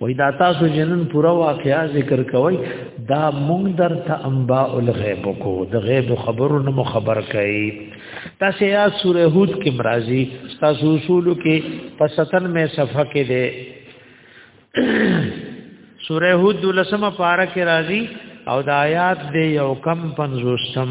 وای دا تاسو جنن پورا واقعیا ذکر کوي دا مونږ درته انباء الغیب کو د غیب خبرو نو خبر کوي تاسو یا سوره هود کې مرাজি تاسو اصول کې پسطن مې صفه کې ده سوره هود لسمه پارا کې راځي او د آیات دې یو کم پنځوستم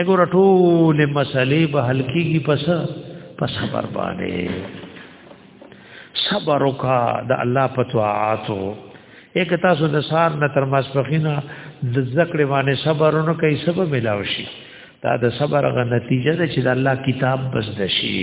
اګور ټول مسلې به حل کیږي پس پس خبر باندې صبر وکا د الله په طاعاتو یک تاسو د سار نه تر ماسپخینا د ذکر باندې صبرونو کوي سبب ملاوي شي دا د صبر غ نتیجه ده چې د الله کتاب بس دشي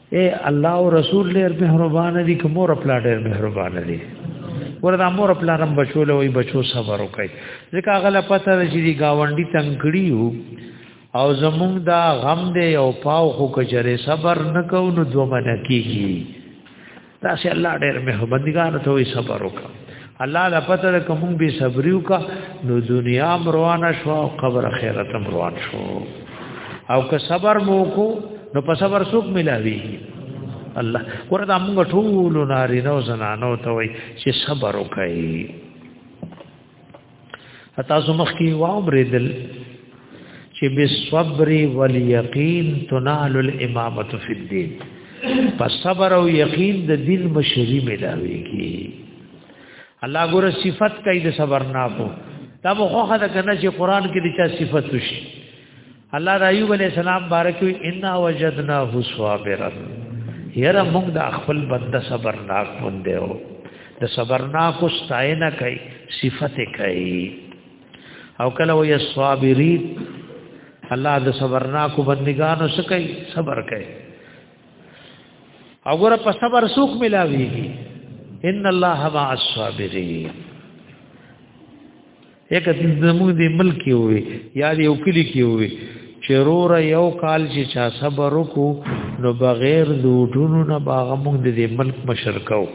اے الله او رسول ډېر مهربان دي کوم اور خپل ډېر مهربان دي وردا مور خپل رم بچو له وي بچو صبر وکي ځکه غل پته چې دي گاونډي تنگړي او زمونږ دا غم دی او پاو خو کجره صبر نکو نو دوه منکیږي دا سه الله ډېر مهربانګار ته وي صبر وکړه الله لا پته ده کوم به صبر وکړه نو دنیا روانه شو او قبر خیرت روان شو او که صبر مو کو نو په صبر سوق ملاوي الله ورته موږ ټول نارینه او زنانو ته وي چې صبر وکړي تاسو مخ کی وامر دل چې بالصبر واليقين تنال الامامه في الدين په صبر او یقین د دین مشری ملاويږي الله ګور صفت کوي د صبر نه کو دا مخه ده کنه چې قران کې د چا صفت وشي الله د ایوب علی السلام بارک وی ان وجدناه صابرا یره موږ د خپل بنده صبرناک مونږ او د صبرناک استاینه کوي صفت کوي او کله وی صابرین الله د صبرناک بندگانو سکي صبر کوي او ګره په صبر سوق ملاويږي ان الله مع الصابرین یک زموږ دی ملک وي یا دی یو کلی کې وي چرور یو کال چې چا صبر وکړو نو بغیر دوټونو نه باغ موږ دی ملک مشرکاو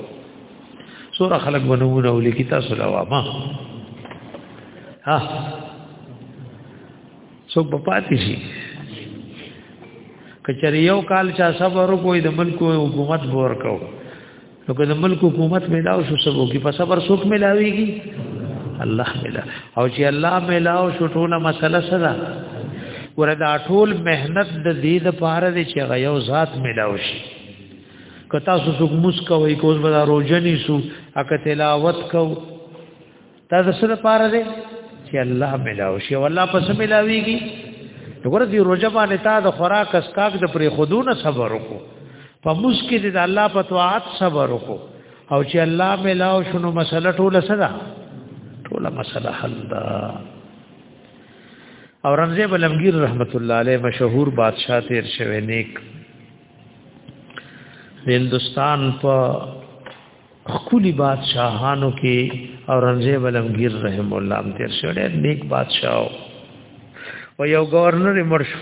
سور خلق بنونه ولي کی تاسو لوا ما ها سو په پاتې شي کچری یو کال چا صبر وکړو د ملک حکومت بور کوو نو که د ملک حکومت ملاو شو سبو کې په صبر سوک ملاويږي الله ملا او چې الله ملاو شو ټوله مسله سره وردا ټول مهنت د دې د پاره دی چې غيو ذات ملاو شي که تاسو څوک مسکوي کوز بلا روزنی سو اکه تلاوت کو دا د سره پاره دی چې الله ملاو شي او الله پس ملاويږي وګوره دی روزه باندې تا د خوراک اسکاک د پرې خودونه صبر وکړو په مسکه د الله په طاعت صبر وکړو او چې الله ملاو شنو مسله ټوله صدا ټوله مسله حل ده او رمزه بلمگیر رحمت الله علیه مشهور بادشاہ تیر شوی نیک هندستان په خولي بادشاہانو کې اورنګزیب علمگیر رحم الله هم تیر شو ډېر نیک بادشاہ او یو گورنر مړ شو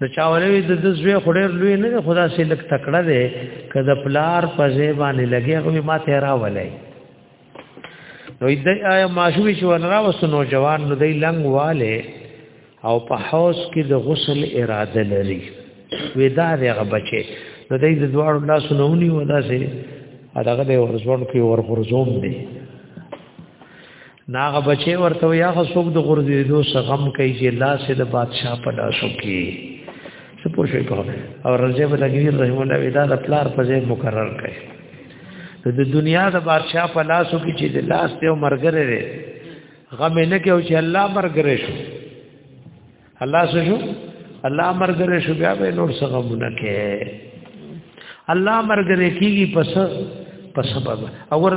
د چاولوی د دزوی خډیر لوی نه خدا سي لک تکړه دی که د پلار په زیبانې لګي هغه ما ته راولای نو د آیا ماشوي شو نه راوس نو جوان نو دی لنګ والے او په حوض کې د غسل اراده لري ودا دغه بچي نو دای د دوار الله سنونی و داسې هغه د ورزون کې ورغورځوم دی ناغه بچي ورته یا غسوک د غورځې دو سغم کوي چې الله سي د بادشاہ په لاسو کې څه پوښي په او رجب لګوی رحم الله ودا د پلار په ځای مقرر کړي د دنیا د بادشاہ په لاسو کې چې د لاس ته مرګره غم نه کې او چې الله مرګره شو الله څه شو الله مرګره شو بیا به نور څه غم نه کې الله مرګره کیږي پس پس سبب اور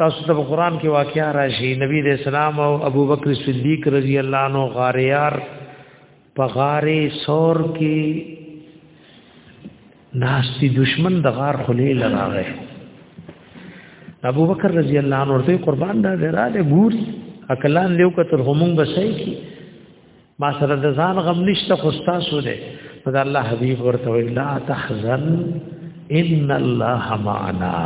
تاسو ته قرآن کې واقعا راشي نبی رسول الله او ابوبکر صدیق رضی الله عنه غاریار په غارې سور کې ناستی دشمن د غار خلې لراغه ابو بکر رضی الله عنه ورته قربان دا درا ده ګوري اکلان لیو کتر همون بسای کی ما سره د ځان غم نشته خو تاسو ده دا الله حبیب ورته وی لا تحزن ان الله معنا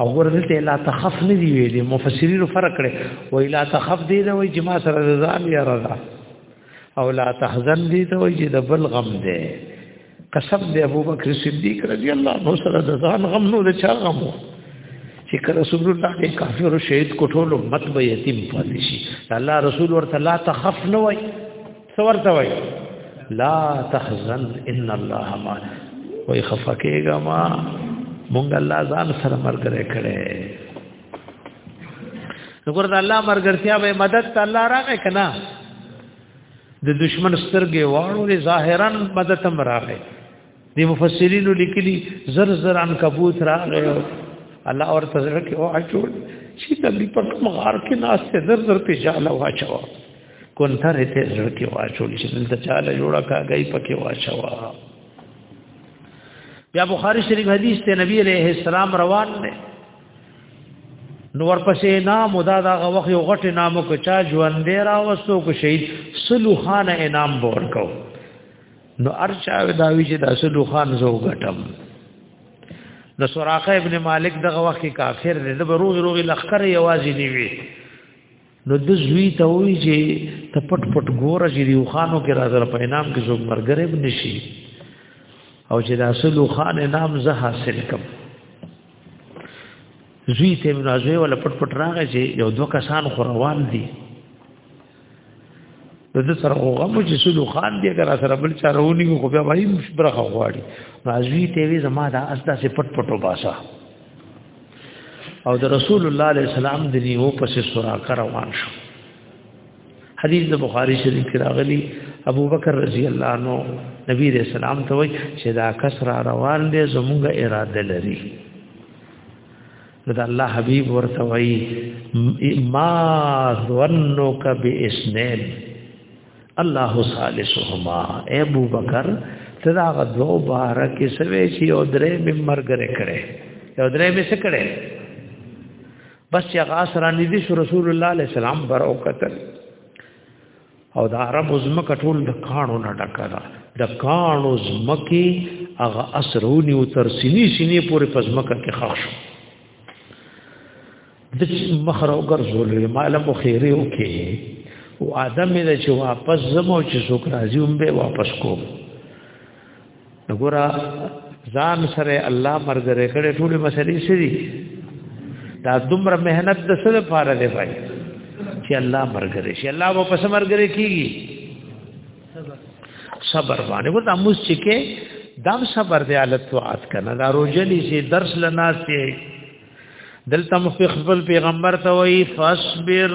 او ګور دلته لا تخف نه دی ویلي مفسرینو فرق کړي و لا تخف دی دا وایي چې ما سره د ځان یا رضا او لا تحزن دی دا وایي چې د بل غم دی قسم دی ابو بکر صدیق رضی الله عنه سره د ځان غم نو د چا غم وو چې رسول الله دې کافر او شهید کوټول امت به یتیم پاتې شي الله رسول ورته لا تخف نه وایي څور ته وای لا تحزن ان الله ما وای خفقېګه ما مونږ الله ځان سره مرګره کړي وګور د الله مرګرتیا به مدد ته الله راغی کنه د دشمن سترګې واړو ظاهرا مدد هم راغی دی مفسرینو لیکلی زر زر ان کبوت را غیو الله اور تزر کې او اچول چې تبلی په کوم غار کې ناس ته زر زر په جاله واچو کونتر ته زر کې واچول چې دلته چاله جوړه کاږي پکې واچو بیا بخاری شریف حدیث ته نبی علیہ السلام روان دی نو ورپسې نام دا دا غوخ یو غټ نامو کو چا ژوند دی راوستو کو شهید سلوخانه انعام ورکو نو ارچا دا وی چې د اسدو خان زو غټم نو سراقه ابن مالک دغه وخت کافر دی د روغ روغ لخر یوازې دی وی نو د زوی ته وی چې ته پټ پټ ګور چې دی خانو کې راځره په انعام کې زوګ مرګره ابن شي او چې د اصل خان نام زه حاصل کم زوی ته نو زوی ولا پټ پټ راغی چې یو دوه کسان خو روان دي نو د سره خو غمو چې سلو خان دی اگر سره بل چا رونی خو بیا وایي مشبرخه غواړي راځي ته وی زما دا اس داسې پټ پټو باسا او د رسول الله علیه السلام د نیو پسې سورا روان شو حدیث د بخاری شریف کې راغلی ابو بکر رضی الله عنه نبی رسول الله ته وایي چې دا کسر روان دی زموږه اراده لري دا الله حبيب ورته وایي ما ظنک باسنین الله ثالثهما ابو بکر تدا غدو بارک سوي شي او درې ممر غره کړي او درې مې څه کړي بس یا غاس را نږدې شو رسول الله عليه السلام بر او قتل او د عربو زمکه ټول د کانو نه ډکه ده د کانو زمکه هغه اسرونی او تر سینې سینې پورې په زمکه کې خښ شو د مخره وګرځول مال مو خیره وکي او ادم دې چې واپس زمو چې څوک راځي هم به واپس کوم وګوره ځان سره الله مرګره کړې ټول مسلې سری دا دومره مهنت د سره پاره دی بھائی چې الله مرګره شي الله و پس مرګره کیږي صبر باندې وو دا موس چې کې دم صبر دی حالت وعد کنه دا روزلی سي درس لناس سي دلته مخفل پیغمبر ته وای فاصبر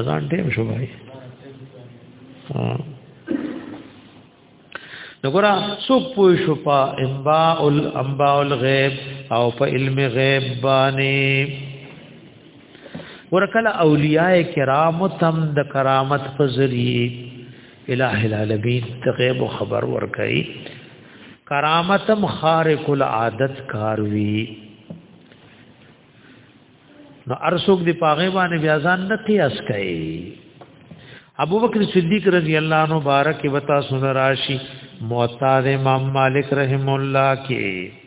اذان ټیم شو بھائی نګورا څوک پوه شو په انباء الانباء الغیب او په علم غیب باندې ورکل اولیاء کرام تم د کرامت په ذریعہ الہ العالمین ته غیب خبر ورکړي کرامتم خارق العادت کاروي نو ارسوک دی پاغه باندې بیا ځان نه قیاس کړي ابو بکر صدیق رضی الله عنه بارک وتا سن راشی موطا د امام مالک رحم الله کې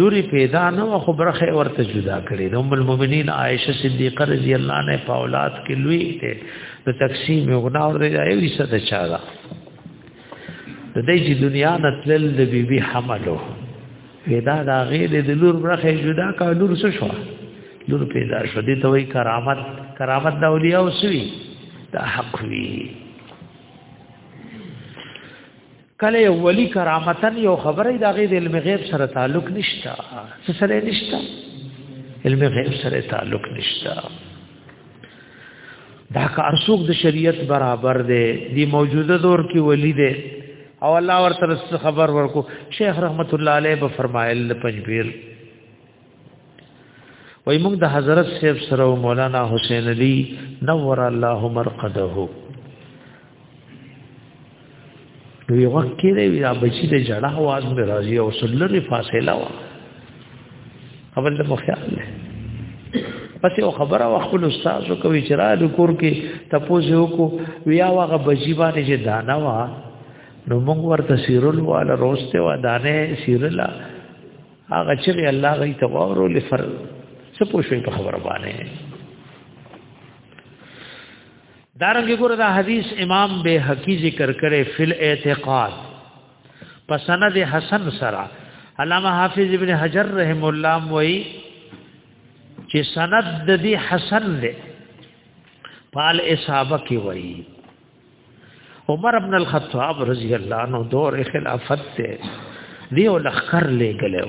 لوري پیدا نه او خبره ورته جدا کړي د ام المؤمنین عائشه صدیقه رضی الله عنها په اولاد کې لوی ته د تقسیم یو غنا ور دی یو څه د چا ده د دې چې دنیا نتل د بیبي حملو ودا دا غیر د لور برخه جدا کا لور څه شو لور پیدا شو دي ته وی کرامت کرامت د اولیاء او سوی دا حق وی کله یو ولی کرامتن یو خبره دا غیر د علم غیب سره تعلق نشته څه سره نشته علم غیب سره تعلق نشته دا که ارسوک د شریعت برابر دی دی موجوده دور کې ولی دی او الله ورته خبر ورکو شیخ رحمت الله علیه به فرمایل د پنځبیر وای موږ د حضرت شیخ سره مولانا حسین علی نور الله مرقده وی وخت کې دی دا بچی د جړه आवाज به راځي او سلری فاصله وا خپل په خیال دی پس یو خبره وا خپل استاد کوي چې را د کور کې تاسو کو ویا واغه بچی باندې چې دانا وا نو موږ ورته سیرل والا روسته وا دانه سیرلا هغه چې الله غي تواورو لفر څه پوښوي په خبره باندې دارنګ ګور دا حدیث امام به حقی ذکر کړي فل اعتقاد په سند حسن سرا علامه حافظ ابن حجر رحم الله وی چې سند د دې حسن له پال اصحابه کې وی عمر ابن الخطاب رضی الله عنه دور خلافت ته دیو لخر لګلو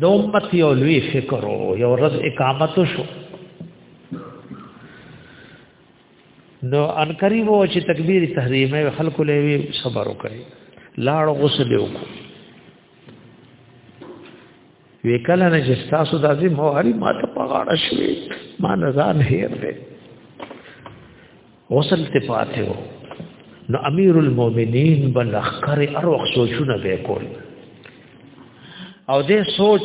د امت یو لوی فکر او یو ورځ اقامت شو نو ان قریب و چې تکبیر تحریمه خلق له وی صبر وکړي لاړ غسل وکړي وی کله نه چې تاسو د دې مواري ماته په غاړه شوي ما نه ځان هیر دی وصل ته پاتې وو نو امیر المؤمنین بل اخر اروخ سوچونه به کول او دې سوچ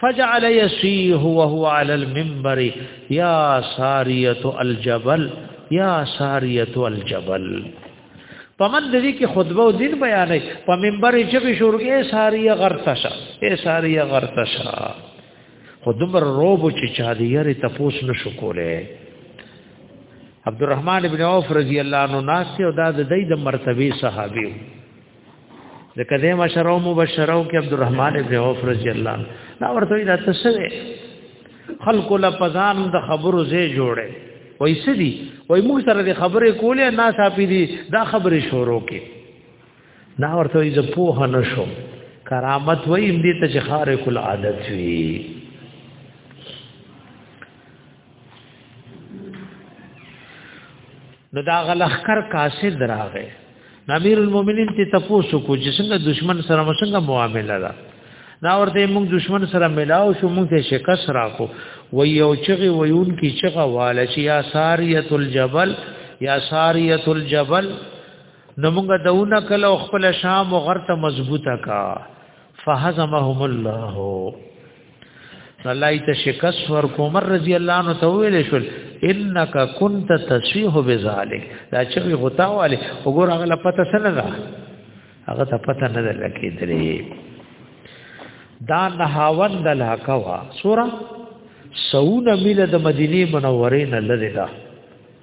فجعل يسيه وهو على المنبر يا ساريه الجبل يا ساريه الجبل پمن د دې کې خطبه او دین بیانې په منبر چې به شروع کې ساری غرتشا اے ساری غرتشا خودمر روب چې چا دې یاره تپوس نشو کوله عبدالرحمن ابن عوف رضی الله عنه ناس او دا د دې د مرتبه صحابي د کده مشرو مبشرو کې عبدالرحمن ابن عوف رضی الله عنه دا ورته دا تسوي خلق له پزان د خبرو زی جوړه وای سدي وای موږ سره د خبرې کولې نه صافي دي دا خبرې شروع کې دا ورته یې زپوه نه شو کرامت وای دې ته چې خارق العادت وي نو دا غلخکر قاصد راغې امیر المؤمنین ته تاسو کو چې څنګه دشمن سره مسنګه معامله ده دا ورته موږ دشمن سره ملاو شو موږ ته شکست راکو و یو چغه ویون کی چغه واله چې یا ساریت الجبل یا ساریت الجبل نو موږ دونه کله خپل شام او غرته مضبوطه کا فهزمهم الله الله ایت شکست ور کومر رضی الله عنه ته ویل شول انک کنت تسیح بذالک دا چې غتاواله وګور هغه لپته سره دا هغه ته پته نه لکې درې دا نهاوند د لهکوا سورا سونه میله د مدینه منورې نه لری دا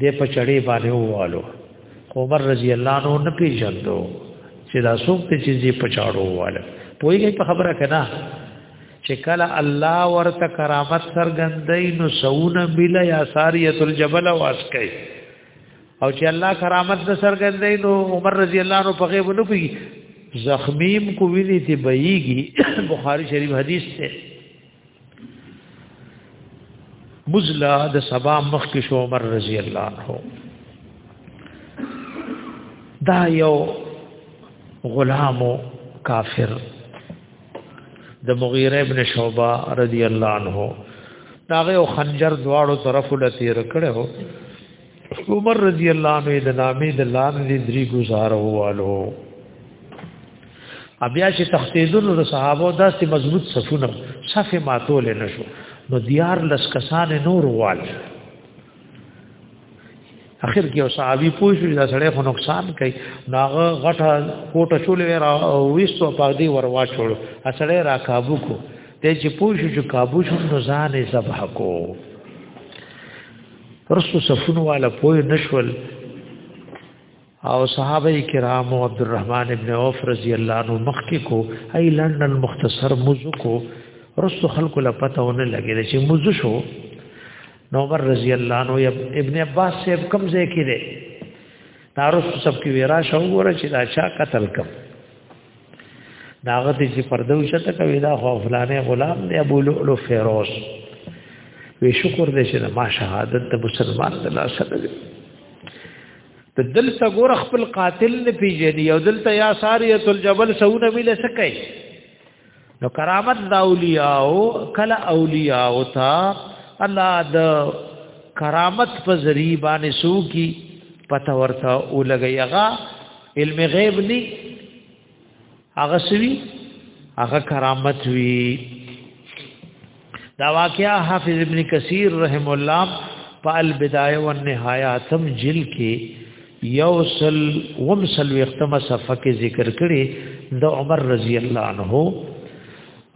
دې په چړې باندې ووالو عمر رضی الله عنه نه پیژندو چې دا څوک ته چې دې په چاړو وواله پوهیږي په خبره کنا چې کله الله ورته کرامت سرګندای نو سونه مل یا ساریه الجبل واسکای او چې الله کرامت نه سرګندای نو عمر رضی الله عنه په غیب نه پی زخمیم کو ویلی تی بهیږي بخاری شریف حدیث ته مزلا د سبا مخ کې شو عمر رضی الله عنه دا یو غلام کافر د مغیره ابن شعبہ رضی الله عنه داغه خنجر دواړو طرفو لته رکړو عمر رضی الله عنه د نامې د لاندې درې گزاره والو بیا چې تختیدونو د صحابه داسې مضبوط صفونه صف ماتول نه شو نو دیار لس کسان نور وال اخر کې او صحابي پوه شو دا سړی خو نقصان کوي ناغه غټه کوټه شولې را وېستو په دې ور واچول اسړی را کابو کو ته چې پوه شو چې کابو شو نو ځان یې ذبح کو رسو صفون والا پوی نشول او صحابه کرام او عبدالرحمن ابن عوف رضی الله عنه مخکې کو ای لندن مختصر موضوع کو رسو خلق لا پته ونه لګی چې موضوع شو نو عمر رضی الله عنه ابن عباس سے کم ځای کې دی تارس سب کی ویرا شو ور چې دا چا قتل کم داغه دې چې پردو شته کوي دا خو فلانه غلام دی ابو لؤلؤ فیروز وی شکر دې چې ما شهادت د مسلمان د لاس سره دی ته دلته ګور خپل قاتل نه پیژني او دلته یا ساریت الجبل سونه مل سکے نو کرامت دا اولیاء کلا اولیاء او تا الله د کرامت په ذریعہ باندې سو کی پته ورته او لګیغه علم غیب نه هغه سوي هغه کرامت وی دا واقعا حافظ ابن کثیر رحم الله په البدایه والنهایه تم جل کې یوصل ومسل وختم صفه کې ذکر کړي د عمر رضی الله عنه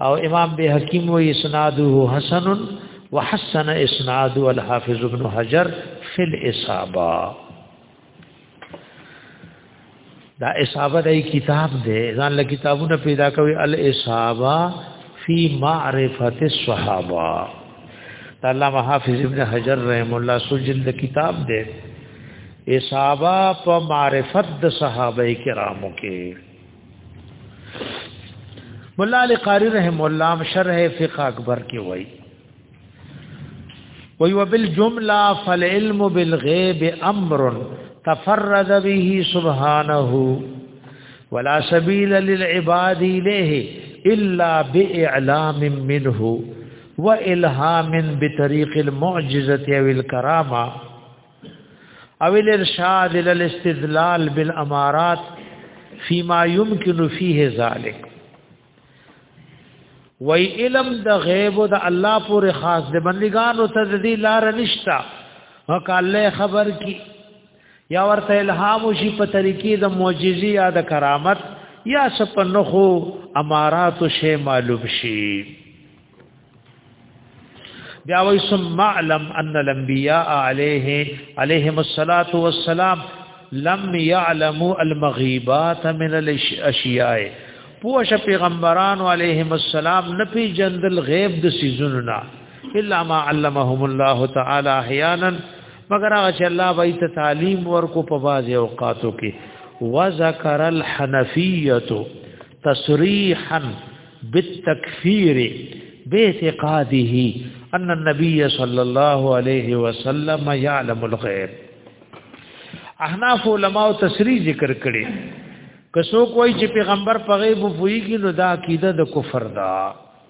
او امام به حکیم و اسناده حسن وحسن اسناد الحافظ ابن حجر فی الاصابه دا اصحابه دای کتاب دی ځان له کتابونو پیدا کوي الاصحابه فی معرفت الصحابه علامه حافظ ابن حجر رحم الله سجل د کتاب دی اصحابه په معرفت د صحابه کرامو کې مولا علی قاری رحم الله شرح فقہ اکبر کې وایي وی بالجمله فالعلم بالغیب امر تفرد به سبحانه ولا سبيل للعباد اليه الا باعلام منه والهام بطريق المعجزه او الكرامه او الارشاد الى الاستدلال بالامارات فيما يمكن فيه ذلك وای علم د غیب د الله پورې خاص دی بندګانو ته د دې لار نشتا هک الله خبر کی یا ورته الهام شي په طریقې د معجزې یا د کرامت یا سپنخو امارات شی معلوم شي بیا وای ثم علم ان الانبیاء علیه علیهم الصلاۃ والسلام لم يعلموا المغيبات من الاشیاء پوش پیغمبران علیهم السلام نه پی جندل غیب د سيزونو نه الا ما علمهم الله تعالی احیانا مگر هغه چې الله وای ته تعلیم ورکو په بعض اوقاتو کې وذکر الحنفیه تصریحا بالتکفیر باعتقاده ان النبي صلى الله عليه وسلم يعلم الغيب احناف علماء تصریح ذکر کړي کسو کوئی چې پیغمبر په غیب پويږي نو دا عقیده د کفر ده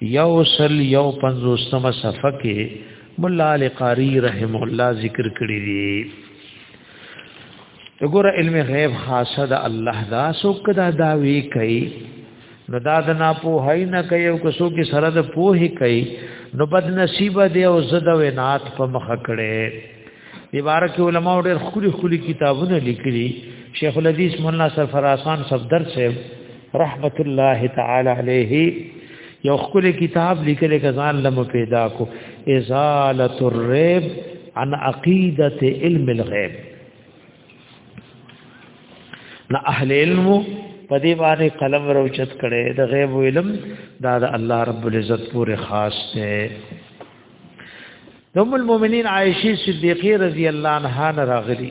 یو سل یو پنځوسمه صفحه کې مولا علی قاری رحم الله ذکر کړی دی وګوره علم غیب خاصه د الله دا سوک دا داوی کوي نو دا د نه په هی نه کوي او کسو کې سره د پوه کوي نو بد نصیب دی او زد و نات په مخ کړي دی بارک علماء ډېر خولي خولي کتابونه لیکلي شیخ الحدیث مولانا سرفراسان صفدر صاحب رحمت الله تعالی علیه یو خپل کتاب لیکل کزان لم پیدا کو ازاله الريب عن عقیده علم الغیب نا اهل علم په دې باندې قلم روچت کړي د غیب علم دا د الله رب العزت پورې خاص دی د ام المؤمنین عائشه صدیقه رضی الله عنها راغلی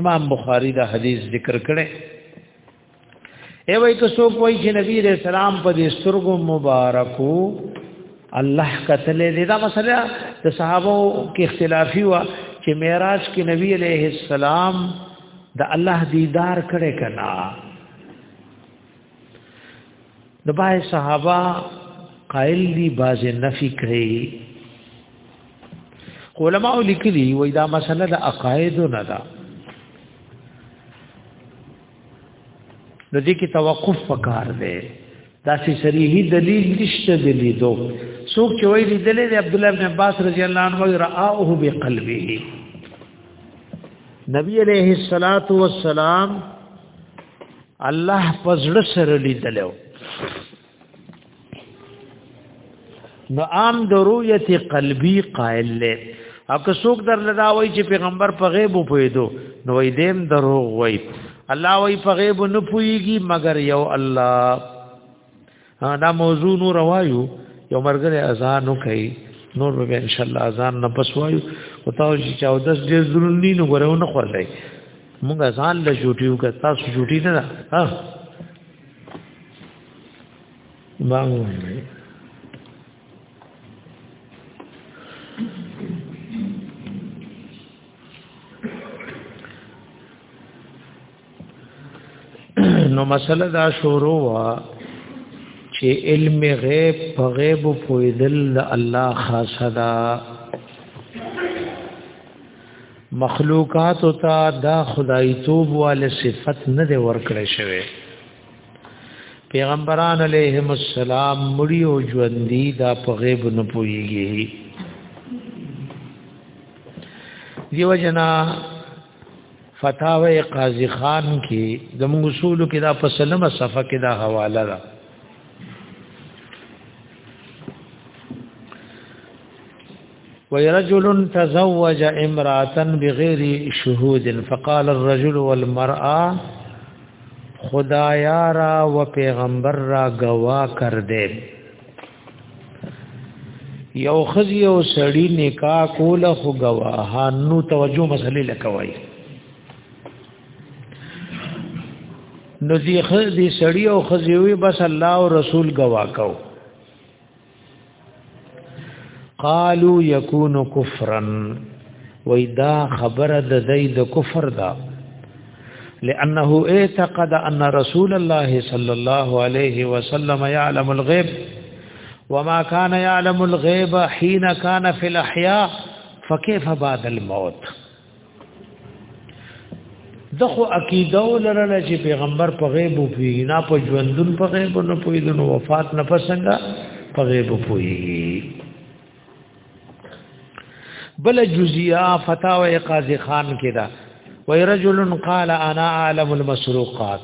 امام بخاری دا حدیث ذکر کړي ای وای که څوک وای چې نبی رسول سلام په دې سترګو مبارکو الله قتل دې دا مسله د صحابه کې اختلافي و چې معراج کې نبی عليه السلام د الله دیدار کړي کنا د بای صحابه قائل دی باز نفی کوي علماء لیکلي وای دا مسله د عقاید نه ده د دې کې توقف پکار دی دا سي صریحي دلیل نشته دلی دو څوک چې وایي دلیل دی عبد الله بن عباس رضی الله عنه رآه بقلبه نبی علیہ الصلات والسلام الله پزړه سره لیدلو نو عام د رؤیت قلبی قائل له او که څوک در لدا وای چې پیغمبر په غیب پویدو نو وای دیم دروغ وای الله وای په غیب نه پویږي مگر یو الله دا موضوع نو روایو یو مرګره اذان کوي نور به ان شاء الله اذان نه پس وایو او تاسو چې چاو داس ډیر ضروري نه نو غره نه خورځي موږ اذان له جوټیو که تاسو جوټی نه ها باندې نو مسله دا شروع وا چې علم غیب په غیب پویدل الله خاصه ده مخلوقات او تا دا خدای توب والے صفت نه دی ورکړی شوی پیغمبران علیهم السلام مړی او ژوندۍ دا په غیب نه پويږي دیو جنا فتاوی قاضی خان کې د موږ اصول کې دا په سلمه صفه کې دا حواله ده ورجل تزوج امراه بغیر شهود فقال الرجل والمراه خدایا را و پیغمبر را گوا کر دے یو خزی او سړی نکاح کول خو گواهانو توجه مسلې لکوي نو دی خزی سړی او خزی وی بس الله او رسول گوا کو قالو یکون کفرن وای دا خبره د دې د کفر دا لانه اعتقد ان رسول الله صلى الله عليه وسلم يعلم الغيب وما كان يعلم الغيب حين كان في الاحياء فكيف بعد الموت دغه عقیده ولرله چې پیغمبر په غیب پوي نه په ژوندون په غیب نه پوي د وفات نه پسنګ په غیب پوي بل جزیه فتاوی قاضی خان کې دا وای رجل قال انا عالم المسروقات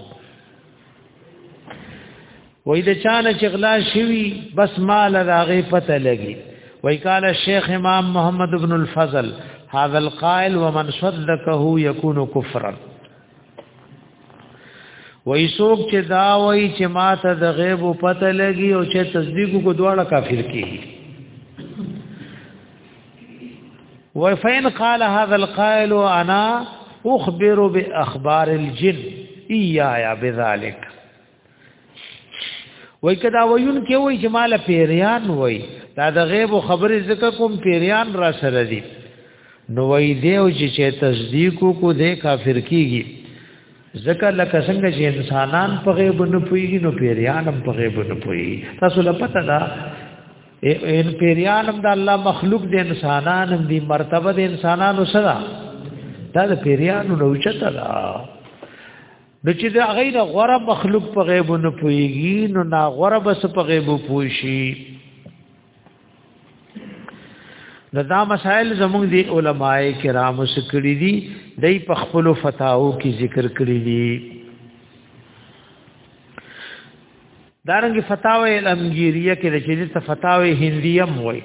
وای د چانه چې غلا شوی بس مال راغی پته لګي وای قال شیخ امام محمد ابن الفضل هذا القائل ومن صدقه يكون كفرا وای څوک چې دا وای چې ما ته د غیب پته لګي او چې تصدیق کو دواړه کافر کیږي وای فین قال هذا القائل انا اخبر باخبار الجن ايايا بذلك وای کدا ویون کې وای چې مال پیریان وای دا د غیب خبرې زکه کوم پیریان را سره دي نو وای دی او چې تصدیق کو دې کافر کیږي زکه لکه څنګه چې انسانان په غیب نه پويږي نو پیریان هم په غیب نه پوي تاسو لا پته ده ان پیریان هم د الله مخلوق د انسانان هم دي مرتبه د انسانانو سره دا د پیریانو نوچته ده نو چې دا غیر غره مخلوق په غیب نه پويږي نو نا غره بس په غیب پوي شي نو دا مسائل زموږ دی علماء کرام سکړي دي دای په خپل فتاو کې ذکر کړی دي دارنګ فتاوی الامگیریه کې د چې ته فتاوی هندیم وای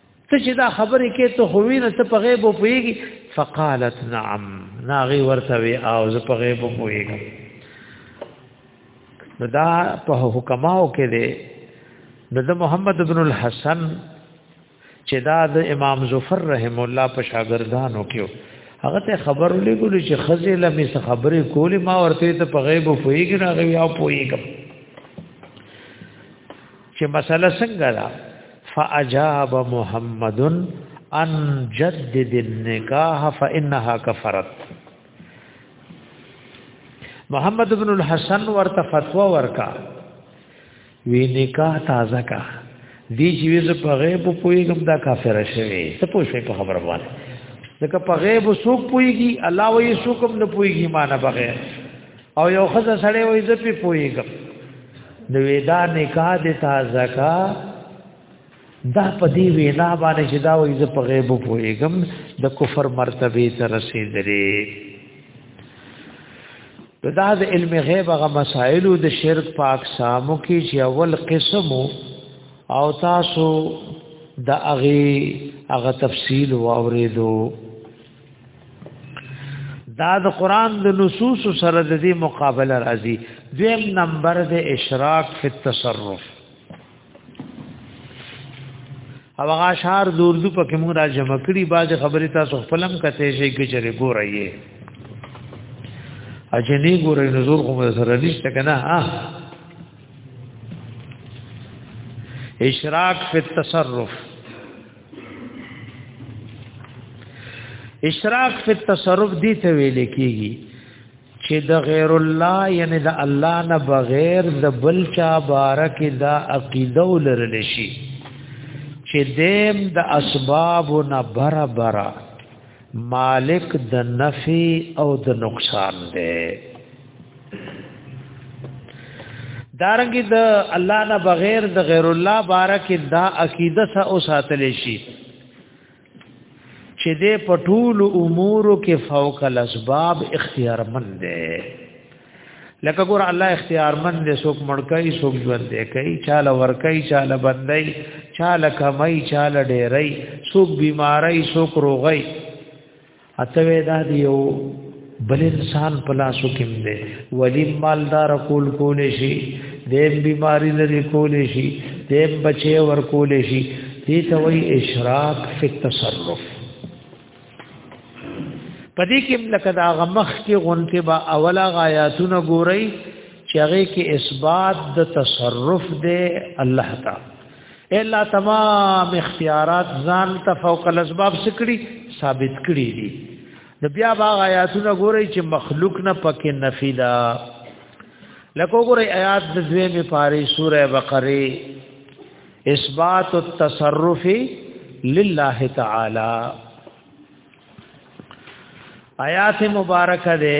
ته چې دا خبرې کې ته خو وینې ته په غیب پوېږي فقالت نعم ناغي ورته وی او زه په غیب پوېږم نو دا په حکماو کې دی نو د محمد ابن الحسن چې دا د امام ظفر رحم الله په شاګردانو کې هغه ته خبر لګول چې خزه لمې څه خبرې کولې ما ورته ته په غیب پوېږم هغه یا پوېږم چې مسله څنګه ده فاجاب محمد ان جدد النکاح فانها کفرت محمد ابن الحسن ورته فتوا ورکا وی نکاح تازه کا دی چې ویزه په غیب پویګم دا کافر شوی ته پوښې په خبره باندې ځکه په غیب سوق پویږي الله وې سوقم نه پویږي مان بغیر او یو خزه سړی وای زه په پویګم نو ودا نکاح د تازه کا دا په دې وینا باندې چې دا وای زه په غیب پویګم د کفر مرتبه ته رسیدلې دا د علم غیب هغه مسائل د شرک په اقسامو کې چې اول قسم او تاسو د هغه هغه تفصیل واوریدو دا د قران د نصوص سره د دې مقابله راځي دویم نمبر د اشراق فی التصرف او هغه اشعار د اردو په کې موږ را جمع کړي بعض خبرې تاسو خپلم کته شي کې چرې ګورئ اجنې ګورئ نزور کوم سره نشته کنه ها اشراق فی التصرف اشراق فی التصرف دی ته ویل کیږي چې د غیر الله یعنی د الله نه بغیر د بل چا بارک دا عقیده ولرل شي چې دیم د اسباب نه برا برا مالک د نفع او د نقصان دی دارنګ د الله نه بغیر د غیر الله بارک دا عقیده سه او ساتل شي چې د پټول امور کې فوق الاسباب اختیار مند دی لکه ګور الله اختیار مند دی څوک مړکای څوک ژوند دی کوي چاله ورکای چاله بندای چاله کمای چاله ډیرای څوک بیماری څوک روغای اتوې دا دی یو بل انسان په لاسو کې دی ولی مالدار کول کول شي دیم بیماری لري کول شي دیم بچي ور کول شي دې ته وایي اشراق فی التصرف پدې کې لکه دا غمخ کې غونته با اوله غایاتونه ګورئ چې هغه کې اثبات د تصرف دی الله تعالی الا تمام اختیارات ځان ته فوق الاسباب سکړي ثابت کړي دي د بیا باغ آیاتونه ګوري چې مخلوق نه پکې نفي دا لکه ګوري آیات د دوی می پاره سوره بقره اثبات التصرف لله تعالی آیات مبارکه ده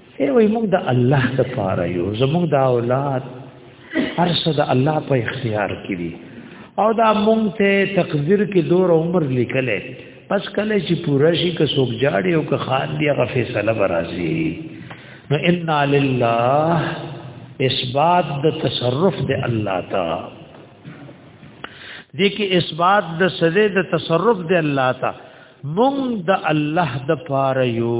ای وای موږ د الله د پاره یو زموږ د اولاد ارشد الله په اختیار کې دي او دا مونږ ته تقدیر کې دور عمر لیکلې پس کله چې پوره شي که څوک جاړي او که خان دی هغه فیصله برازي نو ان لله اثبات د تصرف د الله تا دې کې اثبات د سزه د تصرف د الله تا مونږ د الله د پاره یو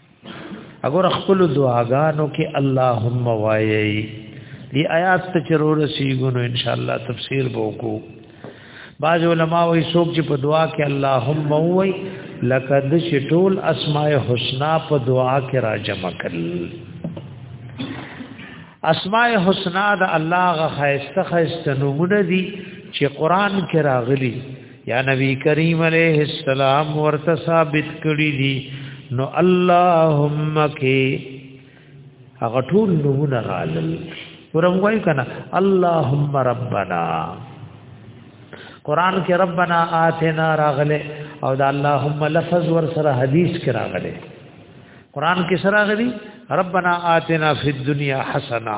اگر خپل دعاګانو کې اللهم وایي دی آیات ته چرور سیګونو ان شاء الله تفسیر وکړو بعض علما وایي څوک چې په دعا کې اللهم وایي لکه د شټول اسماء الحسنا په دعا کې را جمع کړل اسماء الحسنا د الله غ خیسته خیسته نمونه دي چې قران کې راغلي یا نبی کریم علیہ السلام ورته ثابت کړی دي نو اللهم کې هغه ټول نمونه غالل ورنګوي کنه اللهم ربنا قران کې ربنا آتنا راغله او دا اللهم لفظ ور سره حدیث کې راغله قران کې سره غلي ربنا آتنا فی الدنیا حسنه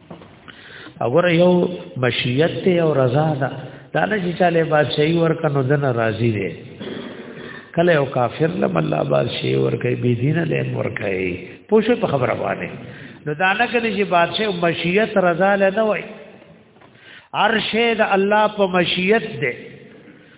اور یو مشیت ته او رضا ده دا نه چې چاله بادشاہي ورکنو دنه راضي دي کله یو کافر لم الله بادشاہي ورکي بي دین له ورکي پوښه په خبره باندې نو دا نه کړي چې بادشاہ مشیت رضا له نه وای ارشد الله په مشیت ده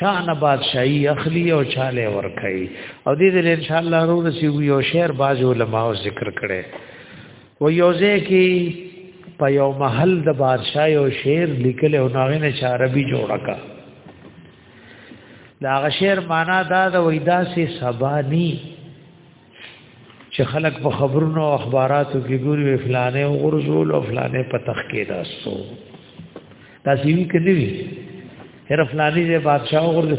چا نه بادشاہي اخلي او چا له ور کوي او دې دې ان شاء الله رو رسی یو شعر باز علماء ذکر کړي و یوزه کې په یو محل د بادشاہ یو شعر لیکل او ناغه نه چاربي جوړه کا دا غشیر معنا دا د وېدا سي سبانی چې خلک په خبرونو او اخباراتو کې ګوري وی فلانه او غرزول او فلانه په تخ کې داسو دا سی وی کړی وی هر فلانی دې بادشاہ او غرز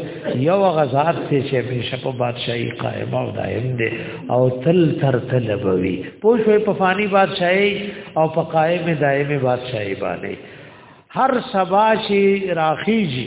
یو غزاد ته چې همیشه په بادشاہي قائم او دائم دي او تل تر تل بوي پوښوي په فانی بادشاہي او په قائم دائم بادشاہي باندې هر سبا شي راخیږي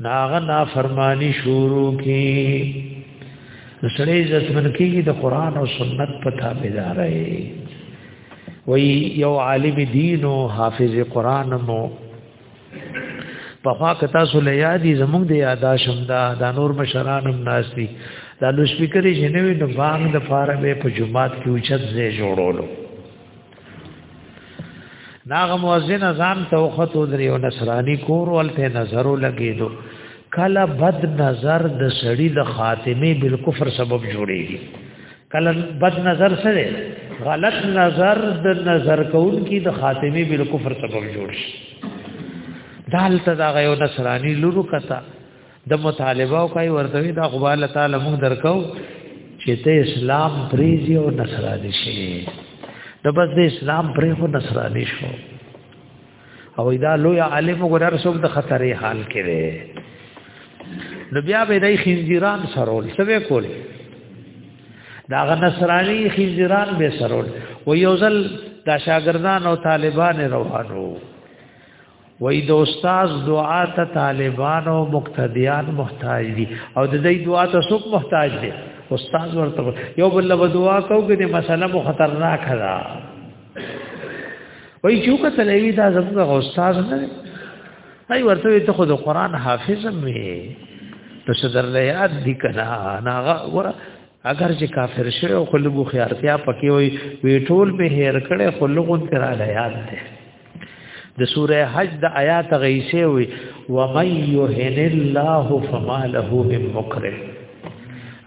ناغه نافرمانی شروع کی سړی عزتمن کیږي د قران او سنت په تابعدار وي یو عالم دین او حافظ قران مو په خوا کتا سو لیادي زموږ د یاداشم دا د نور مشرانم ناشتي دا لو سپیکرې جنوي د بانګ د فارمه په جمعات کې اوچت زې جوړولو ناغه مؤذن ازان ته وخت ودري او نصراني کور ولته نظر لګیدو کله بد نظر د سړی د خاتمه بالکفر سبب جوړیږي کله بد نظر سره غلط نظر د نظر کول کی د خاتمه بالکفر سبب جوړ شي دالته دا غيو نصراني لورو کته د مطالبه او کوي ورته وي دا غواله تعالی موږ درکو چې ته اسلام پریزي او نصرانی شي د بس د اسلام پرې خو نصرانی شو او دا لوی عالم وګړه رسول د خطرې حال کې دی نو بیا به دای خنزیران سرول سوي کول دا غ نصرانی خنزیران به سرول و یوزل دا شاګردان او طالبان روانو وای د استاد دعا ته طالبان او مقتدیان محتاج دي او د دې دعا ته څوک محتاج دي استاد ورته یو بل له دعا کو کې د مسله مو خطرناک ده وای چې کته لوي دا زموږ استاد نه دی ورته ته خو د قران حافظ مې ته صدر له یاد دي کنه ناغه اگر چې کافر شوی او خلګو خيارتیا پکې وي وی ټول به هیر کړي خلګو تر علی یاد ده د سوره حج د آیات غیسه وي و من یهن الله فما له من مکرم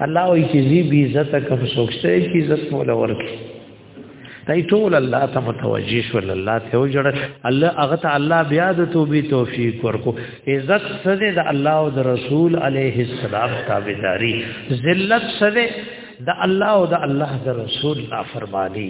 الله وی چې زی بی عزت کوم سوچته چې عزت مولا ورکی دای ټول الله ته متوجی شو الله ته وجړ الله هغه ته الله بیا د توبې توفیق ورکو عزت سره د الله او د رسول علیه السلام تابعداري ذلت سره د الله او د الله د رسول نافرمانی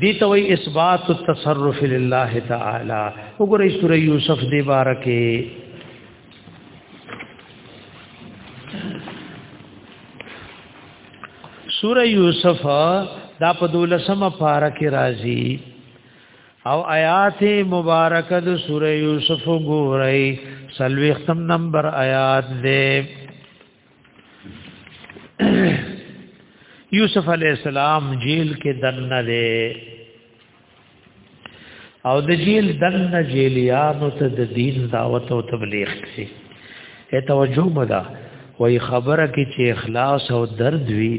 دي ته وی اثبات التصرف لله تعالی وګورئ سوره یوسف دی بارکه سوره یوسف دا په دولسمه پارا کې راځي او آیات مبارکه د سوره یوسف ګورئ سلوختم نمبر آیات دی یوسف علی السلام جیل کې دننه دی او د جیل دننه جیلیانو ته د دین دعوت او تبلیغ کوي ته توجه مدا وای خبره کې چې اخلاص او درد وی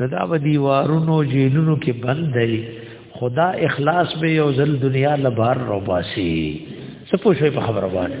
نو دا به دیوارونو جیلونو کې بند دی خدا اخلاص به یو ځل دنیا لبار روباسي څه پوښوي په خبره باندې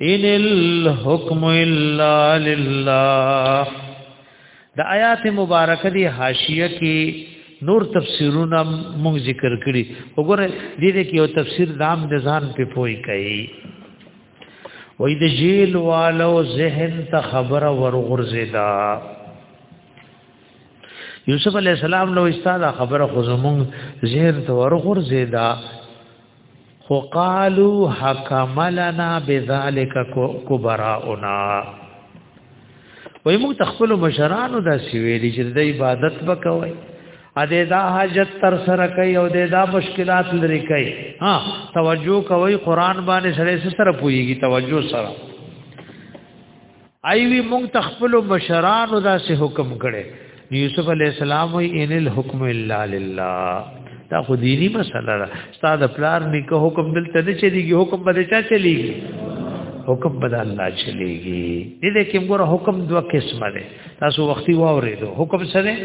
ان الحكم الا لله د آیات مبارکه دی حاشیه کې نور تفسیرونه موږ ذکر کړی وګوره دې دې کې یو تفسیر دام د ځان په پوي کوي وې د جیل والو ذهن ته خبره ورغورځیدا یوسف علی السلام نو استاد خبره خو زمون ذهن ته ورغورځیدا خو قالو حکم لنا بذالک کبراؤنا وای موږ تخپل مشرانو دا سویلی چې د عبادت وکوي ا دې دا حاجت تر سره کوي او دې دا مشکلات لري کوي ها توجه کوي قران باندې سره سره پويږي توجه سره ایوی مونږ تخپل مشرانو دا سه حکم کړي یوسف علی السلام وی ان الحکم الا لله دا خو دینی مسله ده استاد پلار نیکه حکم دلته نه چلیږي حکم به چا چلیږي حکم به الله چلیږي دې دې کوم ګره حکم دوه قسمه ده تاسو وختي واورېدو حکم سره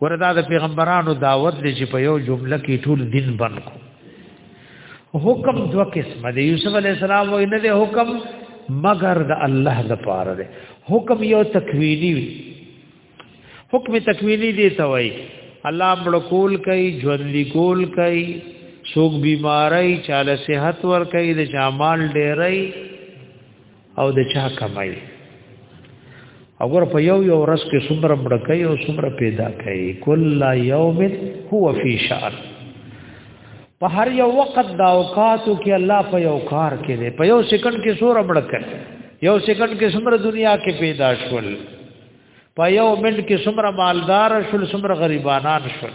وردا د پیغمبرانو دعوت دې چې په یو جمله کې ټول دین بنکو حکم دو قسمه دی یوسف علی السلام وای نه دی حکم مگر د الله د پاره دی حکم یو تکوینی وی حکم تکوینی دی ته وای الله مړ کول کوي ژوند کول کوي څوک بیماری چاله صحت ور کوي د چامال ډیرای او د چا کمای او ګور په یو یو ورځ کې څومره مړکې او څومره پیدا کوي کل یوم هو فی شأن په هر یو وخت دا اوقاتو کې الله په یو کار کې دی په یو سکند کې څومره مړکې یو سکند کې څومره دنیا کې پیدا شول په یو منټ کې څومره مالدار شول څومره غریبانان شول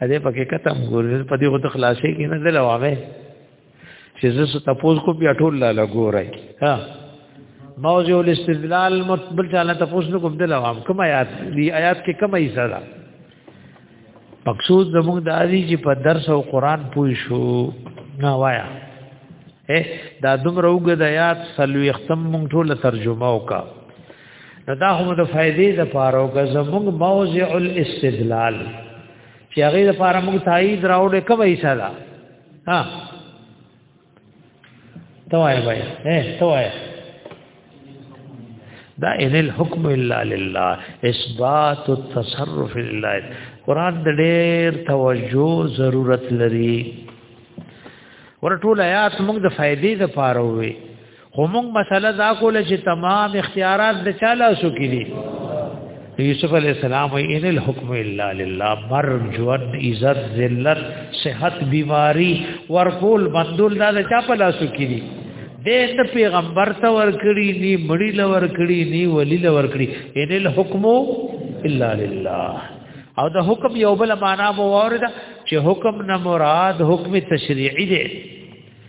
ا دې پکې کتم ګور په دې غوته خلاصې کې نه دل واغې چې زه څه تپوس کو بیا ټول لا لګورای ها موضوع الاستدلال متبل چاله تپوس نو کوم دل وام کوم آیات دی آیات کې کوم یې سره مقصود زموږ د علی چې په درس او قران پوي شو نه وایا دا دومره وګد آیات سلوي ختم مونږ ټول ترجمه وکړه نو دا هم د فائدې د پاره او زموږ موضع الاستدلال چې هغه د پاره موږ تایید راوړې کومه ایسه ده ها توای وای اے توای دا ان الحكم الا لله اثبات التصرف لله قران د ډېر توجه ضرورت لري ورټول آیات موږ د فائدې د پاره وي خو موږ مسله دا کوله چې تمام اختیارات د چا لاسو کې دي یوسف علی السلام وی ان الحکم الا لله مرغ ژوند عزت ذلت صحت بیماری ورکول بندول دا د چا په لاسو کې دي د پیغمبر ته ورکړي ني مړی لور کړي ني ولی لور کړي ان الحکم الا لله او د حکم یو بل معنا مو ورده چې حکم نه مراد حکم تشریعي دی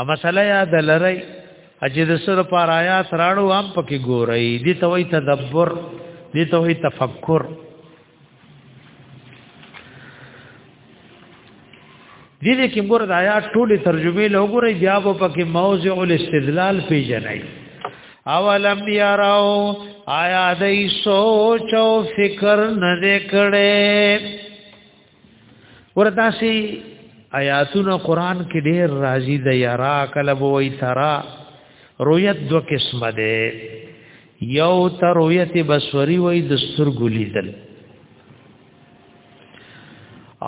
ا مسله یاد لرئ چې د سر پر آیات راړو هم پکې ګورئ دي ته وي تدبر دي ته وي تفکر دې دې کې ګور د آیات ټولې ترجمه له ګورئ بیا په پکې موضع الاستدلال پیژنئ اولم یراو آیا دای سوچ او فکر نه کړي ورته سي آیاتونه قران کې ډېر راځي د یرا کله وې ترا رؤیت دو قسمه ده یو تر رؤیت بصری وې د سترګو لیدل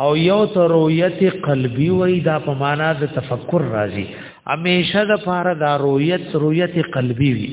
او یو تر رؤیت قلبی وې دا په معنا د تفکر راځي همیشه د پاره دا رؤیت رؤیت قلبی وي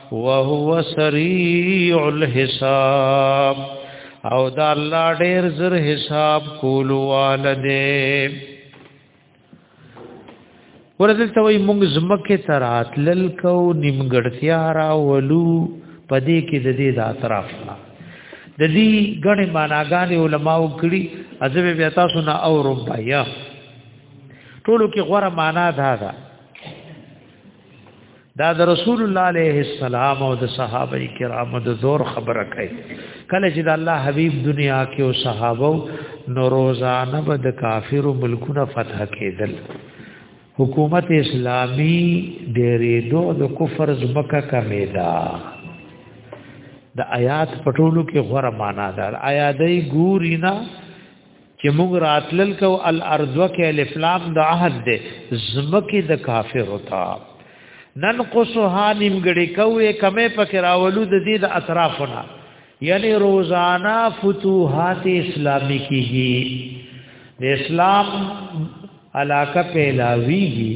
وهو سريع الحساب او دا الله ډېر زر حساب کولو والده ورته ته وي موږ زمکه تر اتلل کو نیمګړتیا را ولو پدې کې د دې د اطراف نه د دې غنې معناګانې علماو کړي ازب بیا تاسو نه او ربایا ټولو کې غوړه معنا دا ده دا د رسول الله علیه السلام او د صحابه کرامو د زور خبره کوي کله چې د الله حبیب دنیا کې او صحابه نو روزانه به د کافرو ملکونه فتح کېدل حکومت اسلامی ډېرې دو د کفر زمکه کمیدا د آیات پټولو کې غوړه معنا ده آیاتې ګورینا چې موږ راتلل کو الارض کې الف لام د عهد ده زمکه د کافر وتا ننقصها نیمګړي کوې کمې پکې راولو د دې د اطرافونه یعنی روزانا فتوحات اسلامی کیږي د اسلام علاقه پیلاویږي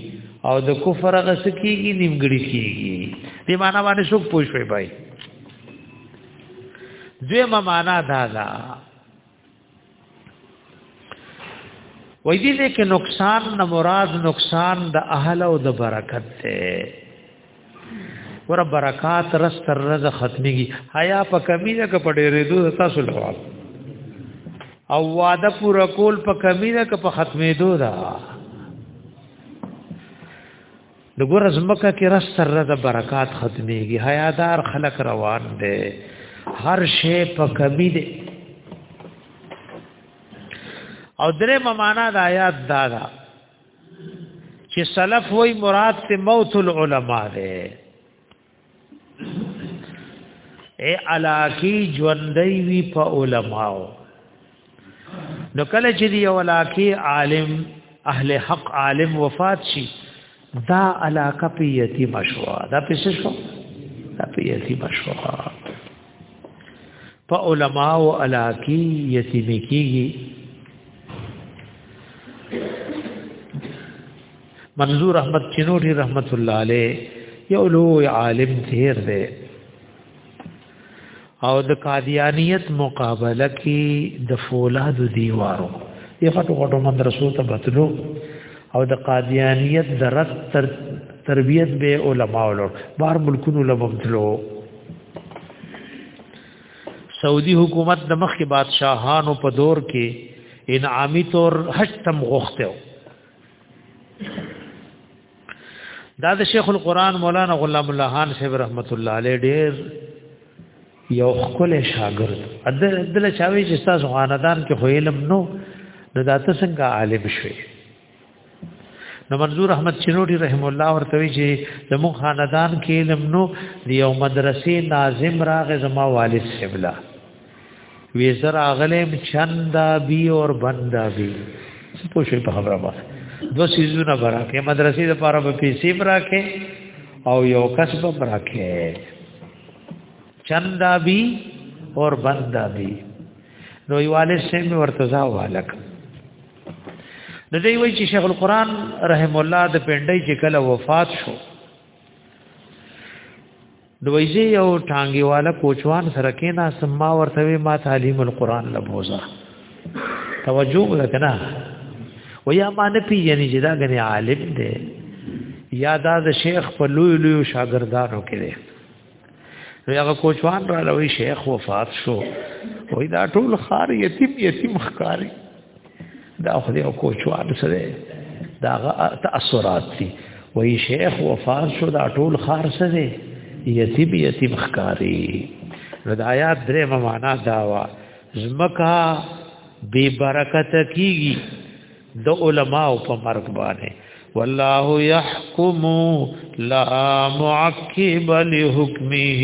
او د کفر غس کیږي نیمګړي کیږي دې معنا باندې څوک پوښوي بای دوی معنا دا ده وای دي دې کې نقصان نه مراد نقصان د اهل او د برکت ته ور برکات رس تر رز ختميږي حیا په کمی ده ک په ډېرې دوه تاسو لواب او واده پورا کول په کمی ده ک په ختمې دوه د ګور زمکه کې رس سره د برکات ختميږي حیادار خلق روان دي هر شی په کمی دي او درې معنا د آیات دا دا چې سلف وای مراد ته موت العلماء ده اے علاقی ژوندۍ وی په علماو نو کله چې دی علاقی عالم اهل حق عالم وفات شي دا علاقه په یتیم شو دا په څه شو دا په یتیم شو په علماو علاقی یتیم کیږي منظور احمد چنوټي رحمت الله عليه یو لوی عالم تیر دی او د قادیانیت مقابله کې د فولاد دیوارو یو خټو خټو مدرسو ته بتلو او د قادیانیت د رد تر تربیت به علما ولور بار ملکونو لبدلو سعودي حکومت د مخکې بادشاهانو په دور کې انعامي تور هشتم غوښته دا د شیخ القرآن مولانا غلام الله خان صاحب رحمت الله علیه ډیر یو خپل شاګرد ادل ادل چاوي چې تاسو خاندان کې خو علم نو نو دا تاسو څنګه عالم شوي نو منظور احمد چنوټي رحم الله ورته وی چې زمو خاندان کې علم نو دی یو مدرسې ناظم راغ زما والد سبلا وی زر اغلم چندا بی اور بندا بی څه پوښې په خبره ما دو سيزونه براکه مدرسې د پاره په پیسې براکه او یو کس په براکه چندا بی اور بندا بی نو یواله سیم ورتزا والک د دې وی چې شیخ القران رحم الله د پندای چې کله وفات شو دویزه یو ټانګي والا کوچوان سره کې نه سما ورته وی ما تعلیم القرآن لبوزا توجه وکنا و یا ما نه پیژنې چې دا غني عالم دی یا دا د شیخ په لوی لوی شاګردانو کې دی نو هغه کوچوان را لوي شیخ وفات شو وای دا ټول خار یتیم یتیم خکاری دا خو دې کوچوال سره دا تاثرات دي وای شیخ وفات شو دا ټول خار سره یتیم یتیم خکاری نو د آیات درې معنا دا وا زمکا بی برکت کیږي د علماو په مرګ باندې والله يحكم لا معقب لحكمه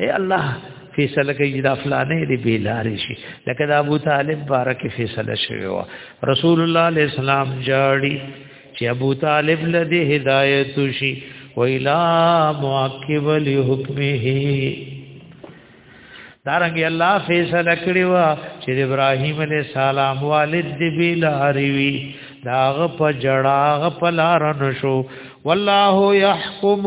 اے الله فیصله کوي دا فلانې دی بیلارې شي لکه دا ابو طالب بارک فیصله شوی و رسول الله علیه السلام جاړي چې ابو طالب لدی هدایت شي و الا معقب لحکمه دارنګ الله فیصله کړی و چې ابراهیم علیه السلام والد دی بیلارې وی داغه په جړاغه په لار نشو والله يحكم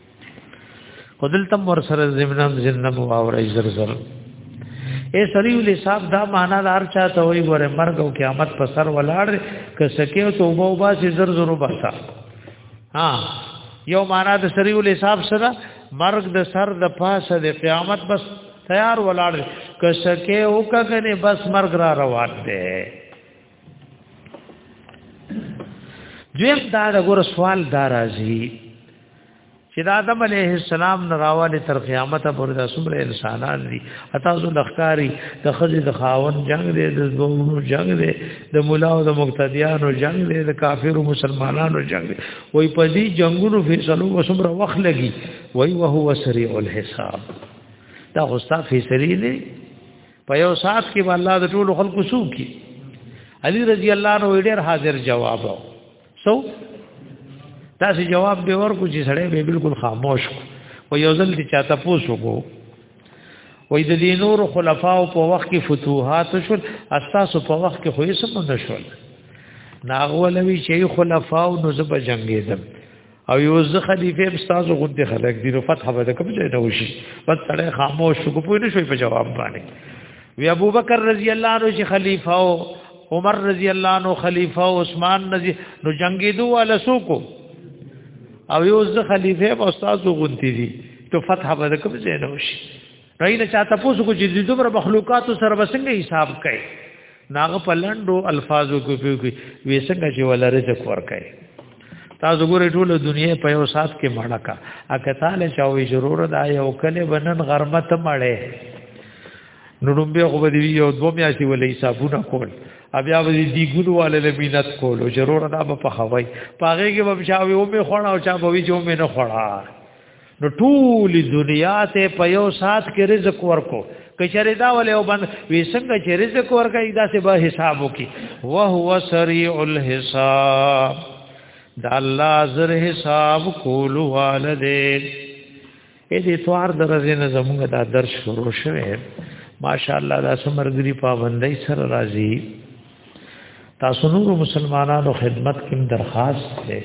خدل تم ور سره زمنم زنم واورای زر زر اے سری ول صاحب دا معنا دار چا ته وی ګوره مرګ او قیامت په سر ولاړ ک سکیو توبه او باسی زر زر وباسا ها یو معنا د سری ول صاحب سره مرګ د سر د پاسه د قیامت بس تیار ولاړ ک سکیو کګنه بس مرګ را روان دی دویم دا د ګور سوال دا راځي چې د آدم علیه السلام نه راواله تر قیامت پورې د څومره انسانان دي اته زو لخکاری د خځې د خاون جنگ دی د زومونو جنگ دی د مولا او د مقتدیانو جنگ دی د کافرو مسلمانانو جنگ دی وای په دې جنگونو فیصلو وسمره وخت لګي وای او هو سریع الحساب دا غوستا فیصله نه په یو ساعت کې به الله د ټولو خلکو سوق کی علی رضی الله عنه ډیر حاضر جواب او سو تاسو جواب به ورکو چې سړی به بالکل خاموش کو او یو ځل چې چاته پوسو کو وې د دې نور خلفاو په وخت کې فتوحات شول اساسو په وخت کې خو یې سم نه شول ناغولوي چې خلفاو نو زب جنگیدم او یو ځ خلیفہ استاد غد خلک دی نو فتح به کوم ځای نه وشي بس سړی خاموش شو په نه شوی په جواب باندې وی ابو بکر رضی الله عنه چې خلیفہ او عمر رضی الله عنه خلیفہ او عثمان رضی نو جنگي دوه ولا سوکو او یو ځ خلیفہ او استاد غد دی تو فتح به کوم ځای نه وشي نو دا چاته پوسو کو چې دومره مخلوقات سره بسنګ حساب کوي ناغه په لندو الفاظو کې په کې وې څنګه چې ولا رزق ور کوي تاسو ګورې ټول دنیا په یو سات کې مړه کا اګه تعالی چاوي ضرور دا یو کله بنن غرمت مړې نو دوم به خو به دی یو دوه میاشتې ولې حسابونه کول بیا به دی ګونو والے له مینت کولو ضرور دا به په خوي پاګه کې به شاوي او می خوړا او چا به وی جو می نه خوړا نو ټول دنیا ته په یو سات کې رزق ورکو کچره دا ولې او بند وی څنګه چې رزق ورکړي دا سه به حساب وکي وهو سریع الحساب دا الله زر حساب کول والده اې دې توار درځي نه زموږ دا درس شروع شوه ماشاءالله دا سمرګری پابندۍ سره راځي تاسو نور مسلمانانو خدمت کې درخواست ده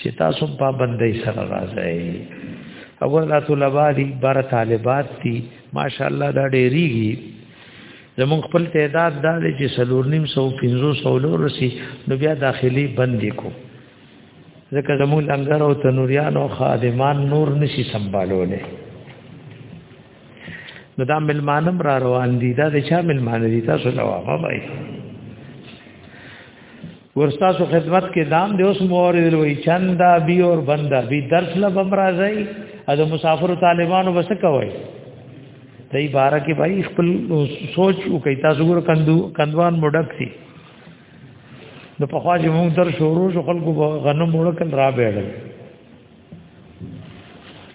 چې تاسو پابندۍ سره راځئ اول لا طلبا دي بار طالبات دي ماشاءالله دا ډېریږي زمون خپل تعداد دا دی چې سلور نیم سو پنځو سو لورسی نو بیا داخلي بندې کو ځکه زمون لنګر او تنوریان او خادمان نور نشي سنبالولې نو دا ملمانم را روان دي دا د چا ملمان دي تاسو له واه بای ورستاسو خدمت کې دام دی اوس مور وی چندا بی اور بندا بی درس له بمرازای از مسافر طالبانو بس کوي دای بارا کې بای خپل سوچ او کوي تاسو ګور کندو کندوان مډک سي نو په خواجه مونږ در شروع شو خلکو غنم وړکل را بیړل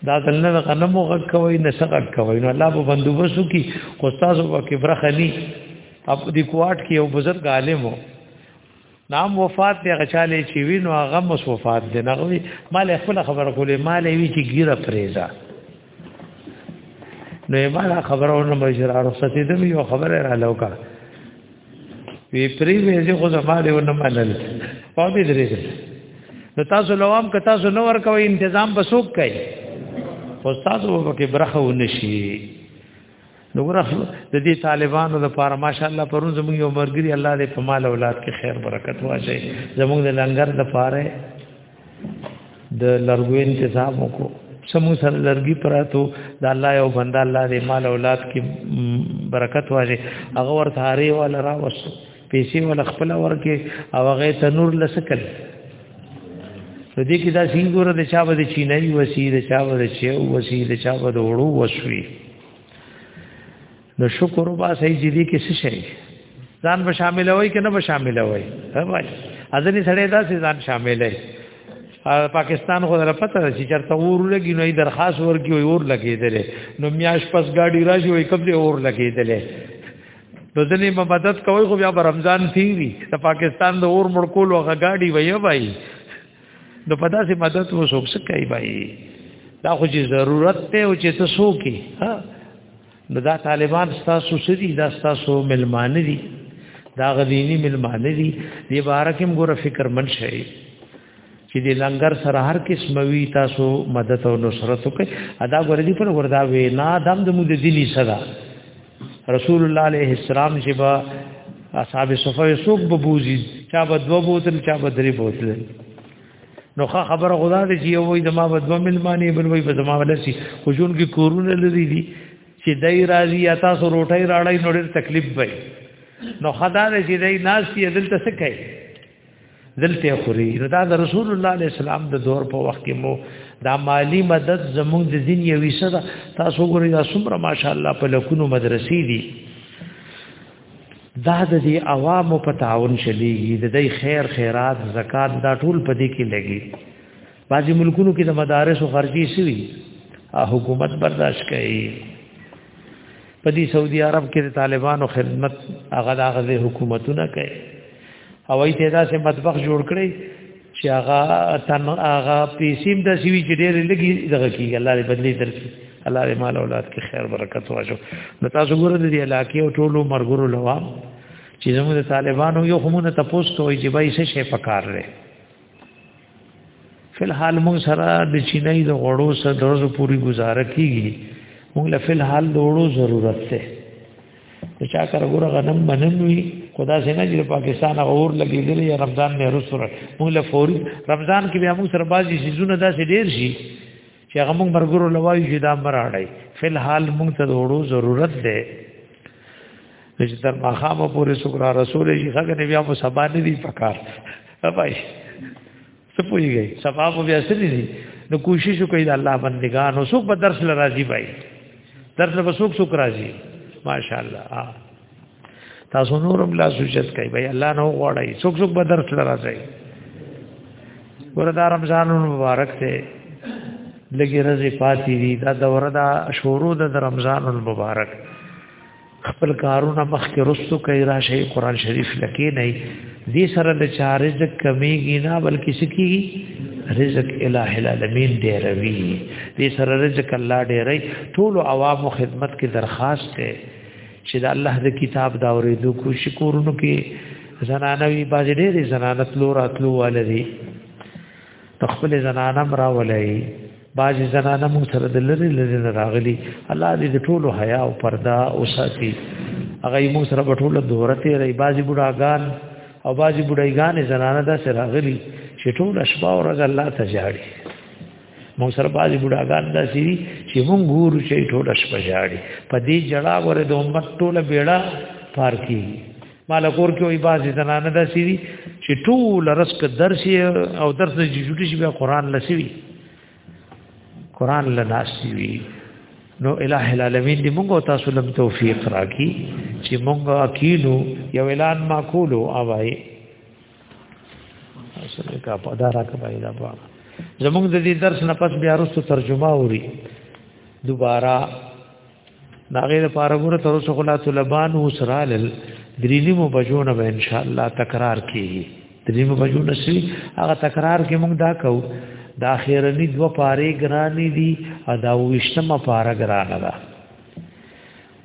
دا ځلنه د غنمو غږ کوي نه څه غږ کوي نو الله به بندوبسو کی خو تاسو په کې برخه ني اپ دې کوارټ کې یو بزرګ عالم وو نام وفات دی غچاله چې وی نو هغه مس وفات دی نغوي مال خپل خبر کولې مال وی چې ګیره پریزا نو یمالا خبرونه مجر ارسته دې یو خبره را لوکا وی پری ویزه خو زماده ونه منل او دې درې نو تاسو لوام ک تاسو نو ور کوي تنظیم بسوک کوي خو تاسو به کې برخه ونشي نو ورخل د دې طالبانو لپاره ماشاءالله پرون زموږ یو مرګري الله دې په مال اولاد کې خیر برکت واچي زموږ د لنګر د پاره د لرګو تنظیم وکړو سمو سره لرګي پراتو د الله یو بندا الله دې مال اولاد کې برکت واچي هغه ورته هاري ولا را وس پیسې ولا خپل ورکه او هغه تنور لسکل نو دې کې دا سینګور د چا به چینای وسی د چا به چیو وسی د چا به وړو وسوي نو شکر وبا صحیح جدي کې څه شي ځان به شامل وای کنه به شامل وای وای ازنی سړی دا سي ځان شامل وای پاکستان خو دره پته ده چې چرته اور لګي نو درخواست ورکی وي اور لګیدل نو میاش پس گاډي راشي وي کوم دې اور لګیدل نو ځنې په مدد کوي خو بیا رمضان تیری ته پاکستان د اور مړکول او غاډي وي وای نو په داسې مدد مو څوک څه کوي بای دا خو چې ضرورت ته او چې ته څوک ها نو دا طالبان ستاسو سدي دا ستاسو ملمان دي دا غديني ملمان دي دې بارکم ګور فکر من شي چې دې لنګر سره هر قسم وی تاسو مدد او نصرت وکړي ادا ګور دي پر وردا وینا دم د مو د دي صدا رسول الله عليه السلام چې با اصحاب صفه سوق ببوزي چا به دو بوتل چا به درې بوتل نو خا خبره غدا دې چې وای د ما به دو ملمانی بل وای په زما ولسی خو جون کې کورونه لري دي چې دای راځي یا تاسو روټي راړی نو ډېر تکلیف وي نو خدا دې چې دای ناس یې دلته څه کوي دلته خوري دا د رسول الله علیه السلام د دور په وخت کې مو دا مالی مدد زموږ د دین یو حصہ ده تاسو ګورئ دا څومره ماشاءالله په لکونو مدرسې دي دا د دې عوامو په تعاون شلېږي د دې خیر خیرات زکات دا ټول په دې کې لګي بعضي ملکونو کې د مدارس او خرجي سوي حکومت برداشت کوي په دې سعودي عرب کې د طالبانو خدمت هغه د غزه حکومتونه کوي او ایته دا سه مطبخ جوړ کړی چې هغه تن هغه پیسیم د سیوی چې ډېر لګي دغه کیږي الله دې بدلی درکړي الله دې مال اولاد کې خیر برکت واجو نو تاسو ګورئ د علاقې او ټولو مرګرو لوا چې زموږ طالبانو یو همونه تاسو ته وایي چې بای څه شي پکار لري فل حال مون سره د چینای د غړو سره درز پوری گزاره کیږي مون له فل حال د غړو ضرورت ته چې چا کار ګور غنم مننوي خدا سي نه چې پاکستان اور لګیدل یا رمضان نه رسره مون له فوري رمضان کې بیا مون سره بازي سيزونه داسې ډیر شي چې هغه موږ مرګرو لوایو چې دا مراړی فل حال موږ ته وړو ضرورت ده چې تر مخامه پورې سګرا رسول شي هغه نه بیا په سبا نه دی پکار بای څه پويږي سبا په بیا سړي دي نو کوشش وکړئ د الله بندگان او څوک په درس لراځي بای درس به څوک څوک راځي ماشاءالله تاسو نورم لا سوچت کوي بھائی الله نو غواړي څوک څوک به درس لراځي وردا رمضان مبارک ته لګي رزي پاتې دي دا دوره دا شروع د رمضان مبارک خپل کارونه مخکې رسو کوي راشي قران شریف لکې نه دي سره د چارج کمیږي نه بلکې سکی رزق الہ العالمین دی روي دې سره رزق الله ډېرې ټول عوامو خدمت کې درخواست ده چې د الله د کتاب دا ورېدو کو شکورونو کې زنانوي باز ډېرې زنانت لو راتلو ولري تخپل زنانم را ولای باز زنانم سره د لری لری راغلي الله دې د ټولو حیا او پردا او ساتي هغه یې مو سره په ټولو دورته ری باز بډاګان او باز بډایګان زنانه دا سره راغلي چې ټول اشبا او رض الله تجاړي مو سره باندې بډاګان دا سری چې مونږ ګورو چې ټوله شپه ژاړي په دې جړا غره د امت ټوله بیړه پار کی مال کور کې وي بازي زنانه دا سری چې ټوله رسک درس او درس د جوړی شي بیا قران لسوي قران لناسي وي نو الہ العالمین دی مونږ تاسو لم توفیق راکړي چې مونږ اکیلو یو اعلان معقولو اوای اصل کا په دا راکه باندې دا بوا زمونږ د دې درس نه پس بیا وروسته ترجمه اوري دوباره دا غیر لپاره ګوره تر اوسه خلا طلبان وسرال درینی مو بجونه به ان شاء الله تکرار کیږي درینی مو بجونه سي هغه تکرار کې موږ دا کو دا خیرنی دو پاره ګرانی دي ادا وشتمه پاره ګرانه ده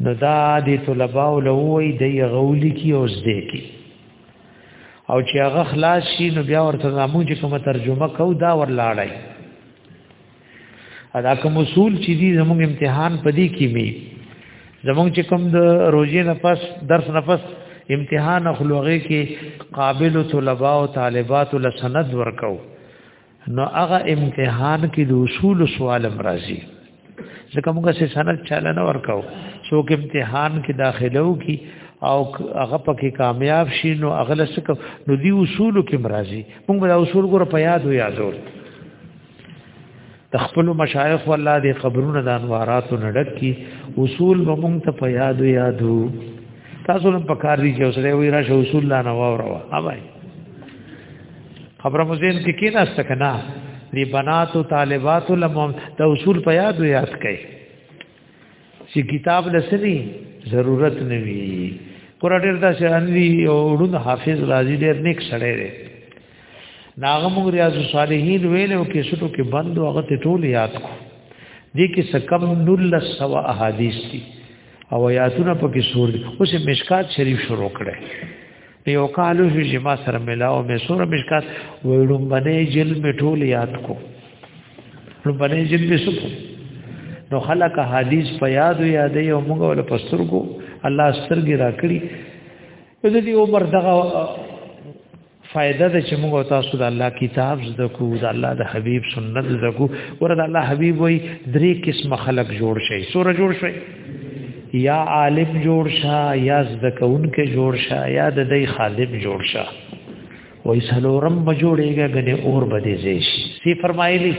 نو دا د طلباو لوی دی غولی کی اوس دی کی او چې هغه خلاص شي نو بیا ورته زموږ چې کومه ترجمه کو دا ورلاړی ادا کوم اصول چې دي زموږ امتحان پدې کې می زموږ چې کوم د روزې نفس درس نفس امتحان خلوغه کې قابل طلباء او طالبات له سند ورکو نو هغه امتحان کې د اصول سوال مرضی ځکه موږ سه سند چاله نه ورکاو څوک امتحان کې داخلو کی او هغه پکې کامیاب شي نو هغه لسک نو دی اصول کې مرضی موږ به اصول ګور په یاد وي یادور د خپل مشایخ والله دې خبرونه د انواراتو نډک کی اصول به موږ ته په یاد وي یادو تاسو هم په کار دي چې اوسره وي راشه اصول لا نه واوروا اوبای خبره مو زین کې کې ناشته کنا دی بنات او طالبات لمم د اصول په یاد یاد کړئ چې کتاب لسنی ضرورت نه وی قرآن ډیر دا شان دی او ډون حافظ راضی ډیر نیک سړی دی ناغه موږ ریاض الصالحین ویل او کې شټو کې بند او هغه ټول یاد کو دې کې سکم نل سوا احادیث دي او آیاتونه په کې سور دي اوس مشکات شریف شروع کړي یو کال شو چې ما سره ملاو مې سور مشکات وړم باندې جل می ټول یاد کو وړم باندې جل می سکو نو خلک حدیث په یاد یادې او موږ ول پستر کو الله سترګې راکړي د دې عمر دغه فائدہ ده چې موږ تاسو د الله کتاب زده کو د الله د حبیب سنت زده کو ورته الله حبیب وای درې قسم خلق جوړ شي سور جوړ شي یا عالم جوړ شه یا زده کوونکې جوړ شه یا د دې خادم جوړ شه وای سلورم بجوړېږي غني اور بده زیش سی فرمایلی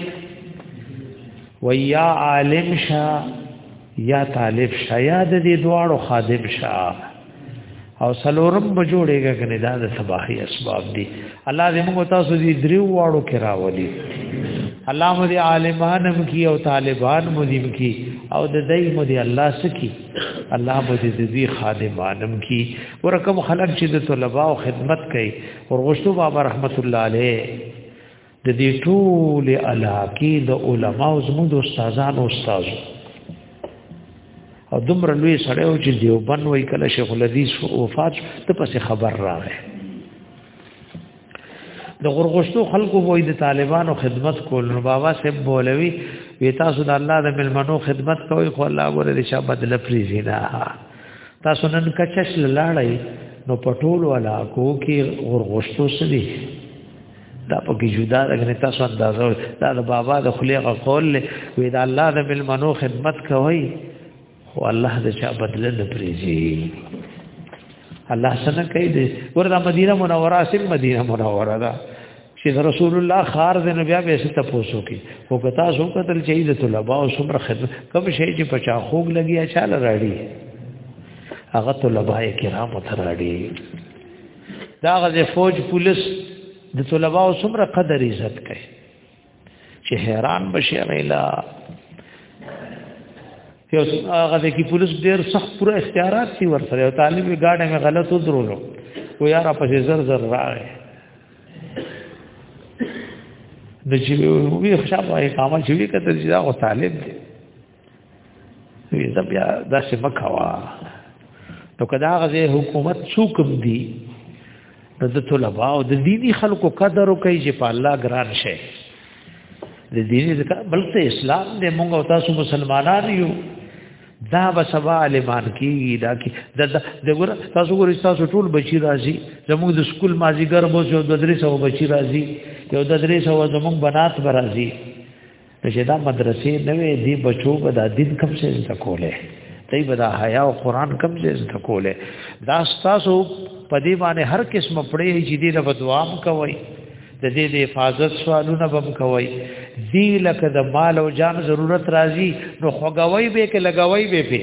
و یا عالم شا یا طالب شا یا د دې دواړو خادم شا او سلورم به جوړېږي کنه دا د صباحي اسباب دي الله دې موږ تاسو دې دریو واړو کې راولي الله مو دې عالمانم کی او طالبان مو دې کی او د دې مو دې الله سکی الله مو دې دې خادمانم کی ورکم خلق چې د طلباء او خدمت کوي ورغشتو بابا رحمت الله علیه د دې ټول علاقې د علما او زموږ د استادانو استاد او دومره لوی سره او چې دیوبن وای کله شیخ الحدیث وفات ته پس خبر راغی د غرغشتو خلکو وای د طالبانو خدمت کول نو بابا صاحب بولوي وی تاسو د الله د ملمنو خدمت کوي خو الله غره دې شابه بدل پریزي نه تاسو نن کچش لاړی نو پټول ولا کو کې غرغشتو سړي دا پکې جدا لګنه تاسو اندازو دا د بابا د خلی غقول له وی دا الله د بالمنو خدمت کوي خو الله د چا بدل نه پریږي الله سره کوي د ورته مدینه منوره سم مدینه منوره دا چې رسول الله خار د نبي به ست پوسو کې او کتا سو قتل چي د طلباء او سمر خدمت کوم شي چې پچا خوګ لګیا چاله راړي هغه طلباء کرام تر راړي دا غزه فوج پولیس د طلباو څومره قدر عزت کوي چې حیران بشي غیلا یو غزه کی پولیس ډیر سخت پوره اختیارات سی ورسره او طالب ګاډه مې غلط ودرولو و یار پسې زر زر راغی د چې وی خشاب اقامه شوی کته چې دا طالب دی وی زبیا دا څه مکوا نو کدا غزه حکومت څوکم دی نو د طلباء او د دینی خلکو قدر کوي چې په الله ګران شي د دینی ځکه بلته اسلام دې مونږ او تاسو مسلمانان یو دا به سبا علمان کیږي دا کی د د ګور تاسو ګور تاسو ټول بچی راځي زموږ د سکول مازیګر مو یو د درې سو بچی راځي یو د درې سو زموږ بنات برازي نو چې دا مدرسې نه وې دی بچو به دا دین کم څه زده کوله دی به دا حیا او قران کم څه زده کوله دا تاسو په دې باندې هر قسم پړې چې دې له دعا کوي د دې د حفاظت سوالونه بم کوي دی لکه د مال او جان ضرورت راځي نو خوګوي به کې لګوي به په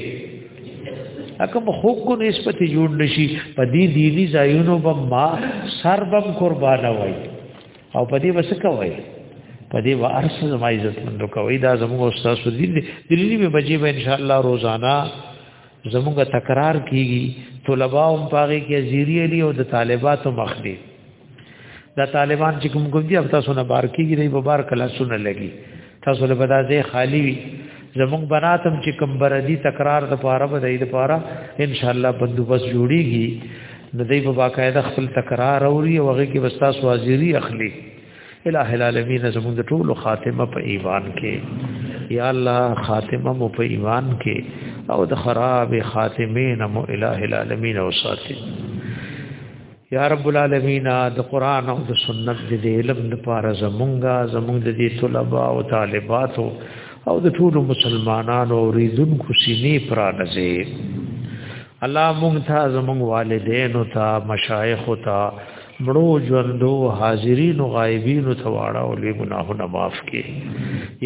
اکم خوک کو نسبت جوړ نشي په دې دینی ځایونو بم ما سر بم قربانوي او په دې وسه کوي په دې وارث زما عزت مند کوي دا زموږ استاد سودین دی دلی به بجې به ان شاء الله روزانه زموږ تکرار کیږي طلباء هم پاره کې زیری علی او د طالباتو مخ دی دا طالبان چې کوم کوم دي اب تاسو نه بار کیږي دی په بار کلا سن لګي تاسو له بدازه خالی وي زمونږ بناتم چې کوم بردي تکرار د پاره به د پاره ان شاء الله بندوبست جوړيږي نو دوی په باقاعده خپل تکرار اوري او هغه کې وستا سوازيري اخلي الہ العالمین زمونږ ټول خاتمه په ایمان کې یا الله خاتمه مو په ایمان کې او د خراب خاتمین مو الہ العالمین او ساتي یا رب العالمین د قران او د سنت د علم لپاره زمونږه زمونږ د دې طلبه او طالباتو او د ټول مسلمانانو اوریدونکو سینې پرانځي الله مونږ ته زمونږ والدین او ته مشایخ او ته مړو ژوندو حاضرین او غایبین ته واړه او لوی ګناهونه معاف کړي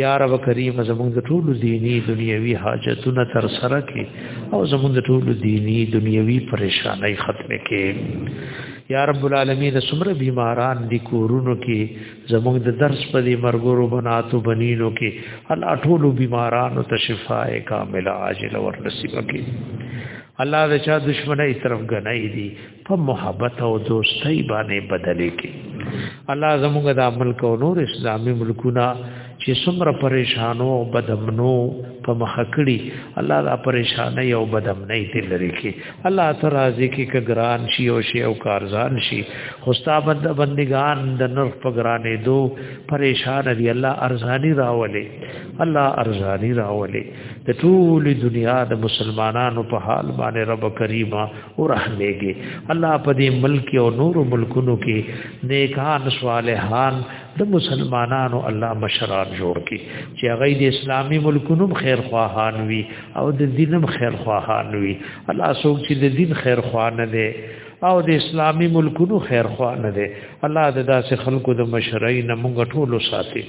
یا رب کریم زمونږ د ټول دینی دنیوي حاجتونه تر سره کړي او زمونږ د ټولو دینی دنیوي پریشانای ختم کړي یا رب العالمین د سمره بیماران دی کورونو کې زمونږ د درس په دې مرګورو بناتو بنینو کې ال اټولو بیمارانو ته شفاء کامله عاجله ور نصیب کړي الله د چا دشمنه طرف غنای دي په محبت او دوستۍ باندې بدلې کې الله زموږ د ملک او نور اسلامي ملکونه چې څومره پریشانو او بدمنو په مخ کړي الله دا پریشانه او بدمنۍ دې لري کې الله تعالی راضي کې کګران شي او شي او کارزان شي خوستا بند بندگان د نرخ په ګرانې دو پریشان دي الله ارزاني راولي الله ارزاني راولي د ټول دنیا د مسلمانانو په حال باندې رب کریمه ورحمېږي الله په دې ملک او نور ملکونو کې نیکان صالحان د مسلمانانو الله مشران جوړ کړي چې هغه د اسلامي ملکونو خیر خواهان وي او د دینم خیر خواهان وي الله څوک چې د دین خیر خوانه دي او د اسلامي ملکونو خیر خوانه دي الله د داسې خلکو د مشرۍ نه مونږ ټولو ساتي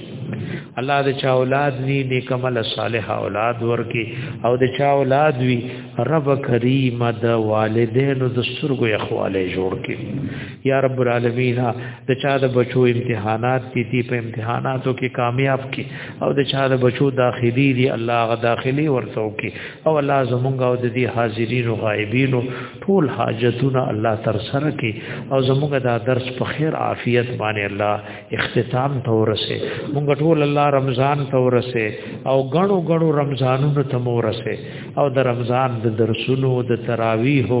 الله د چا اولاد ني نیکمل صالح اولاد ورکي او د چا اولاد وي رب کریم د والدینو د سترګو اخواله جوړ کړي یا رب العالمین د چا د بچو امتحانات دي دي په امتحاناتو کې کامیاب کړي او د چا د بچو داخلي دي الله غ داخلي ورته وکړي او الله زمونږ او د دې حاضرینو غایبینو ټول حاجتونه الله تر سره کې او زموږ دا درس په خیر عافیت باندې الله اختتام ته ورسه موږ ټول الله رمضان ته ورسه او غنو غنو رمضانونو ته ورسه او د رمضان د درسونو د تراویح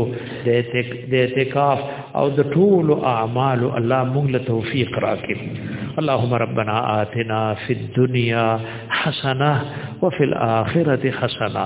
د اعتکاف او د ټول اعمال الله موږ له توفیق راکړي اللهم ربنا آتنا في الدنيا حسنه وفي الاخره حسنه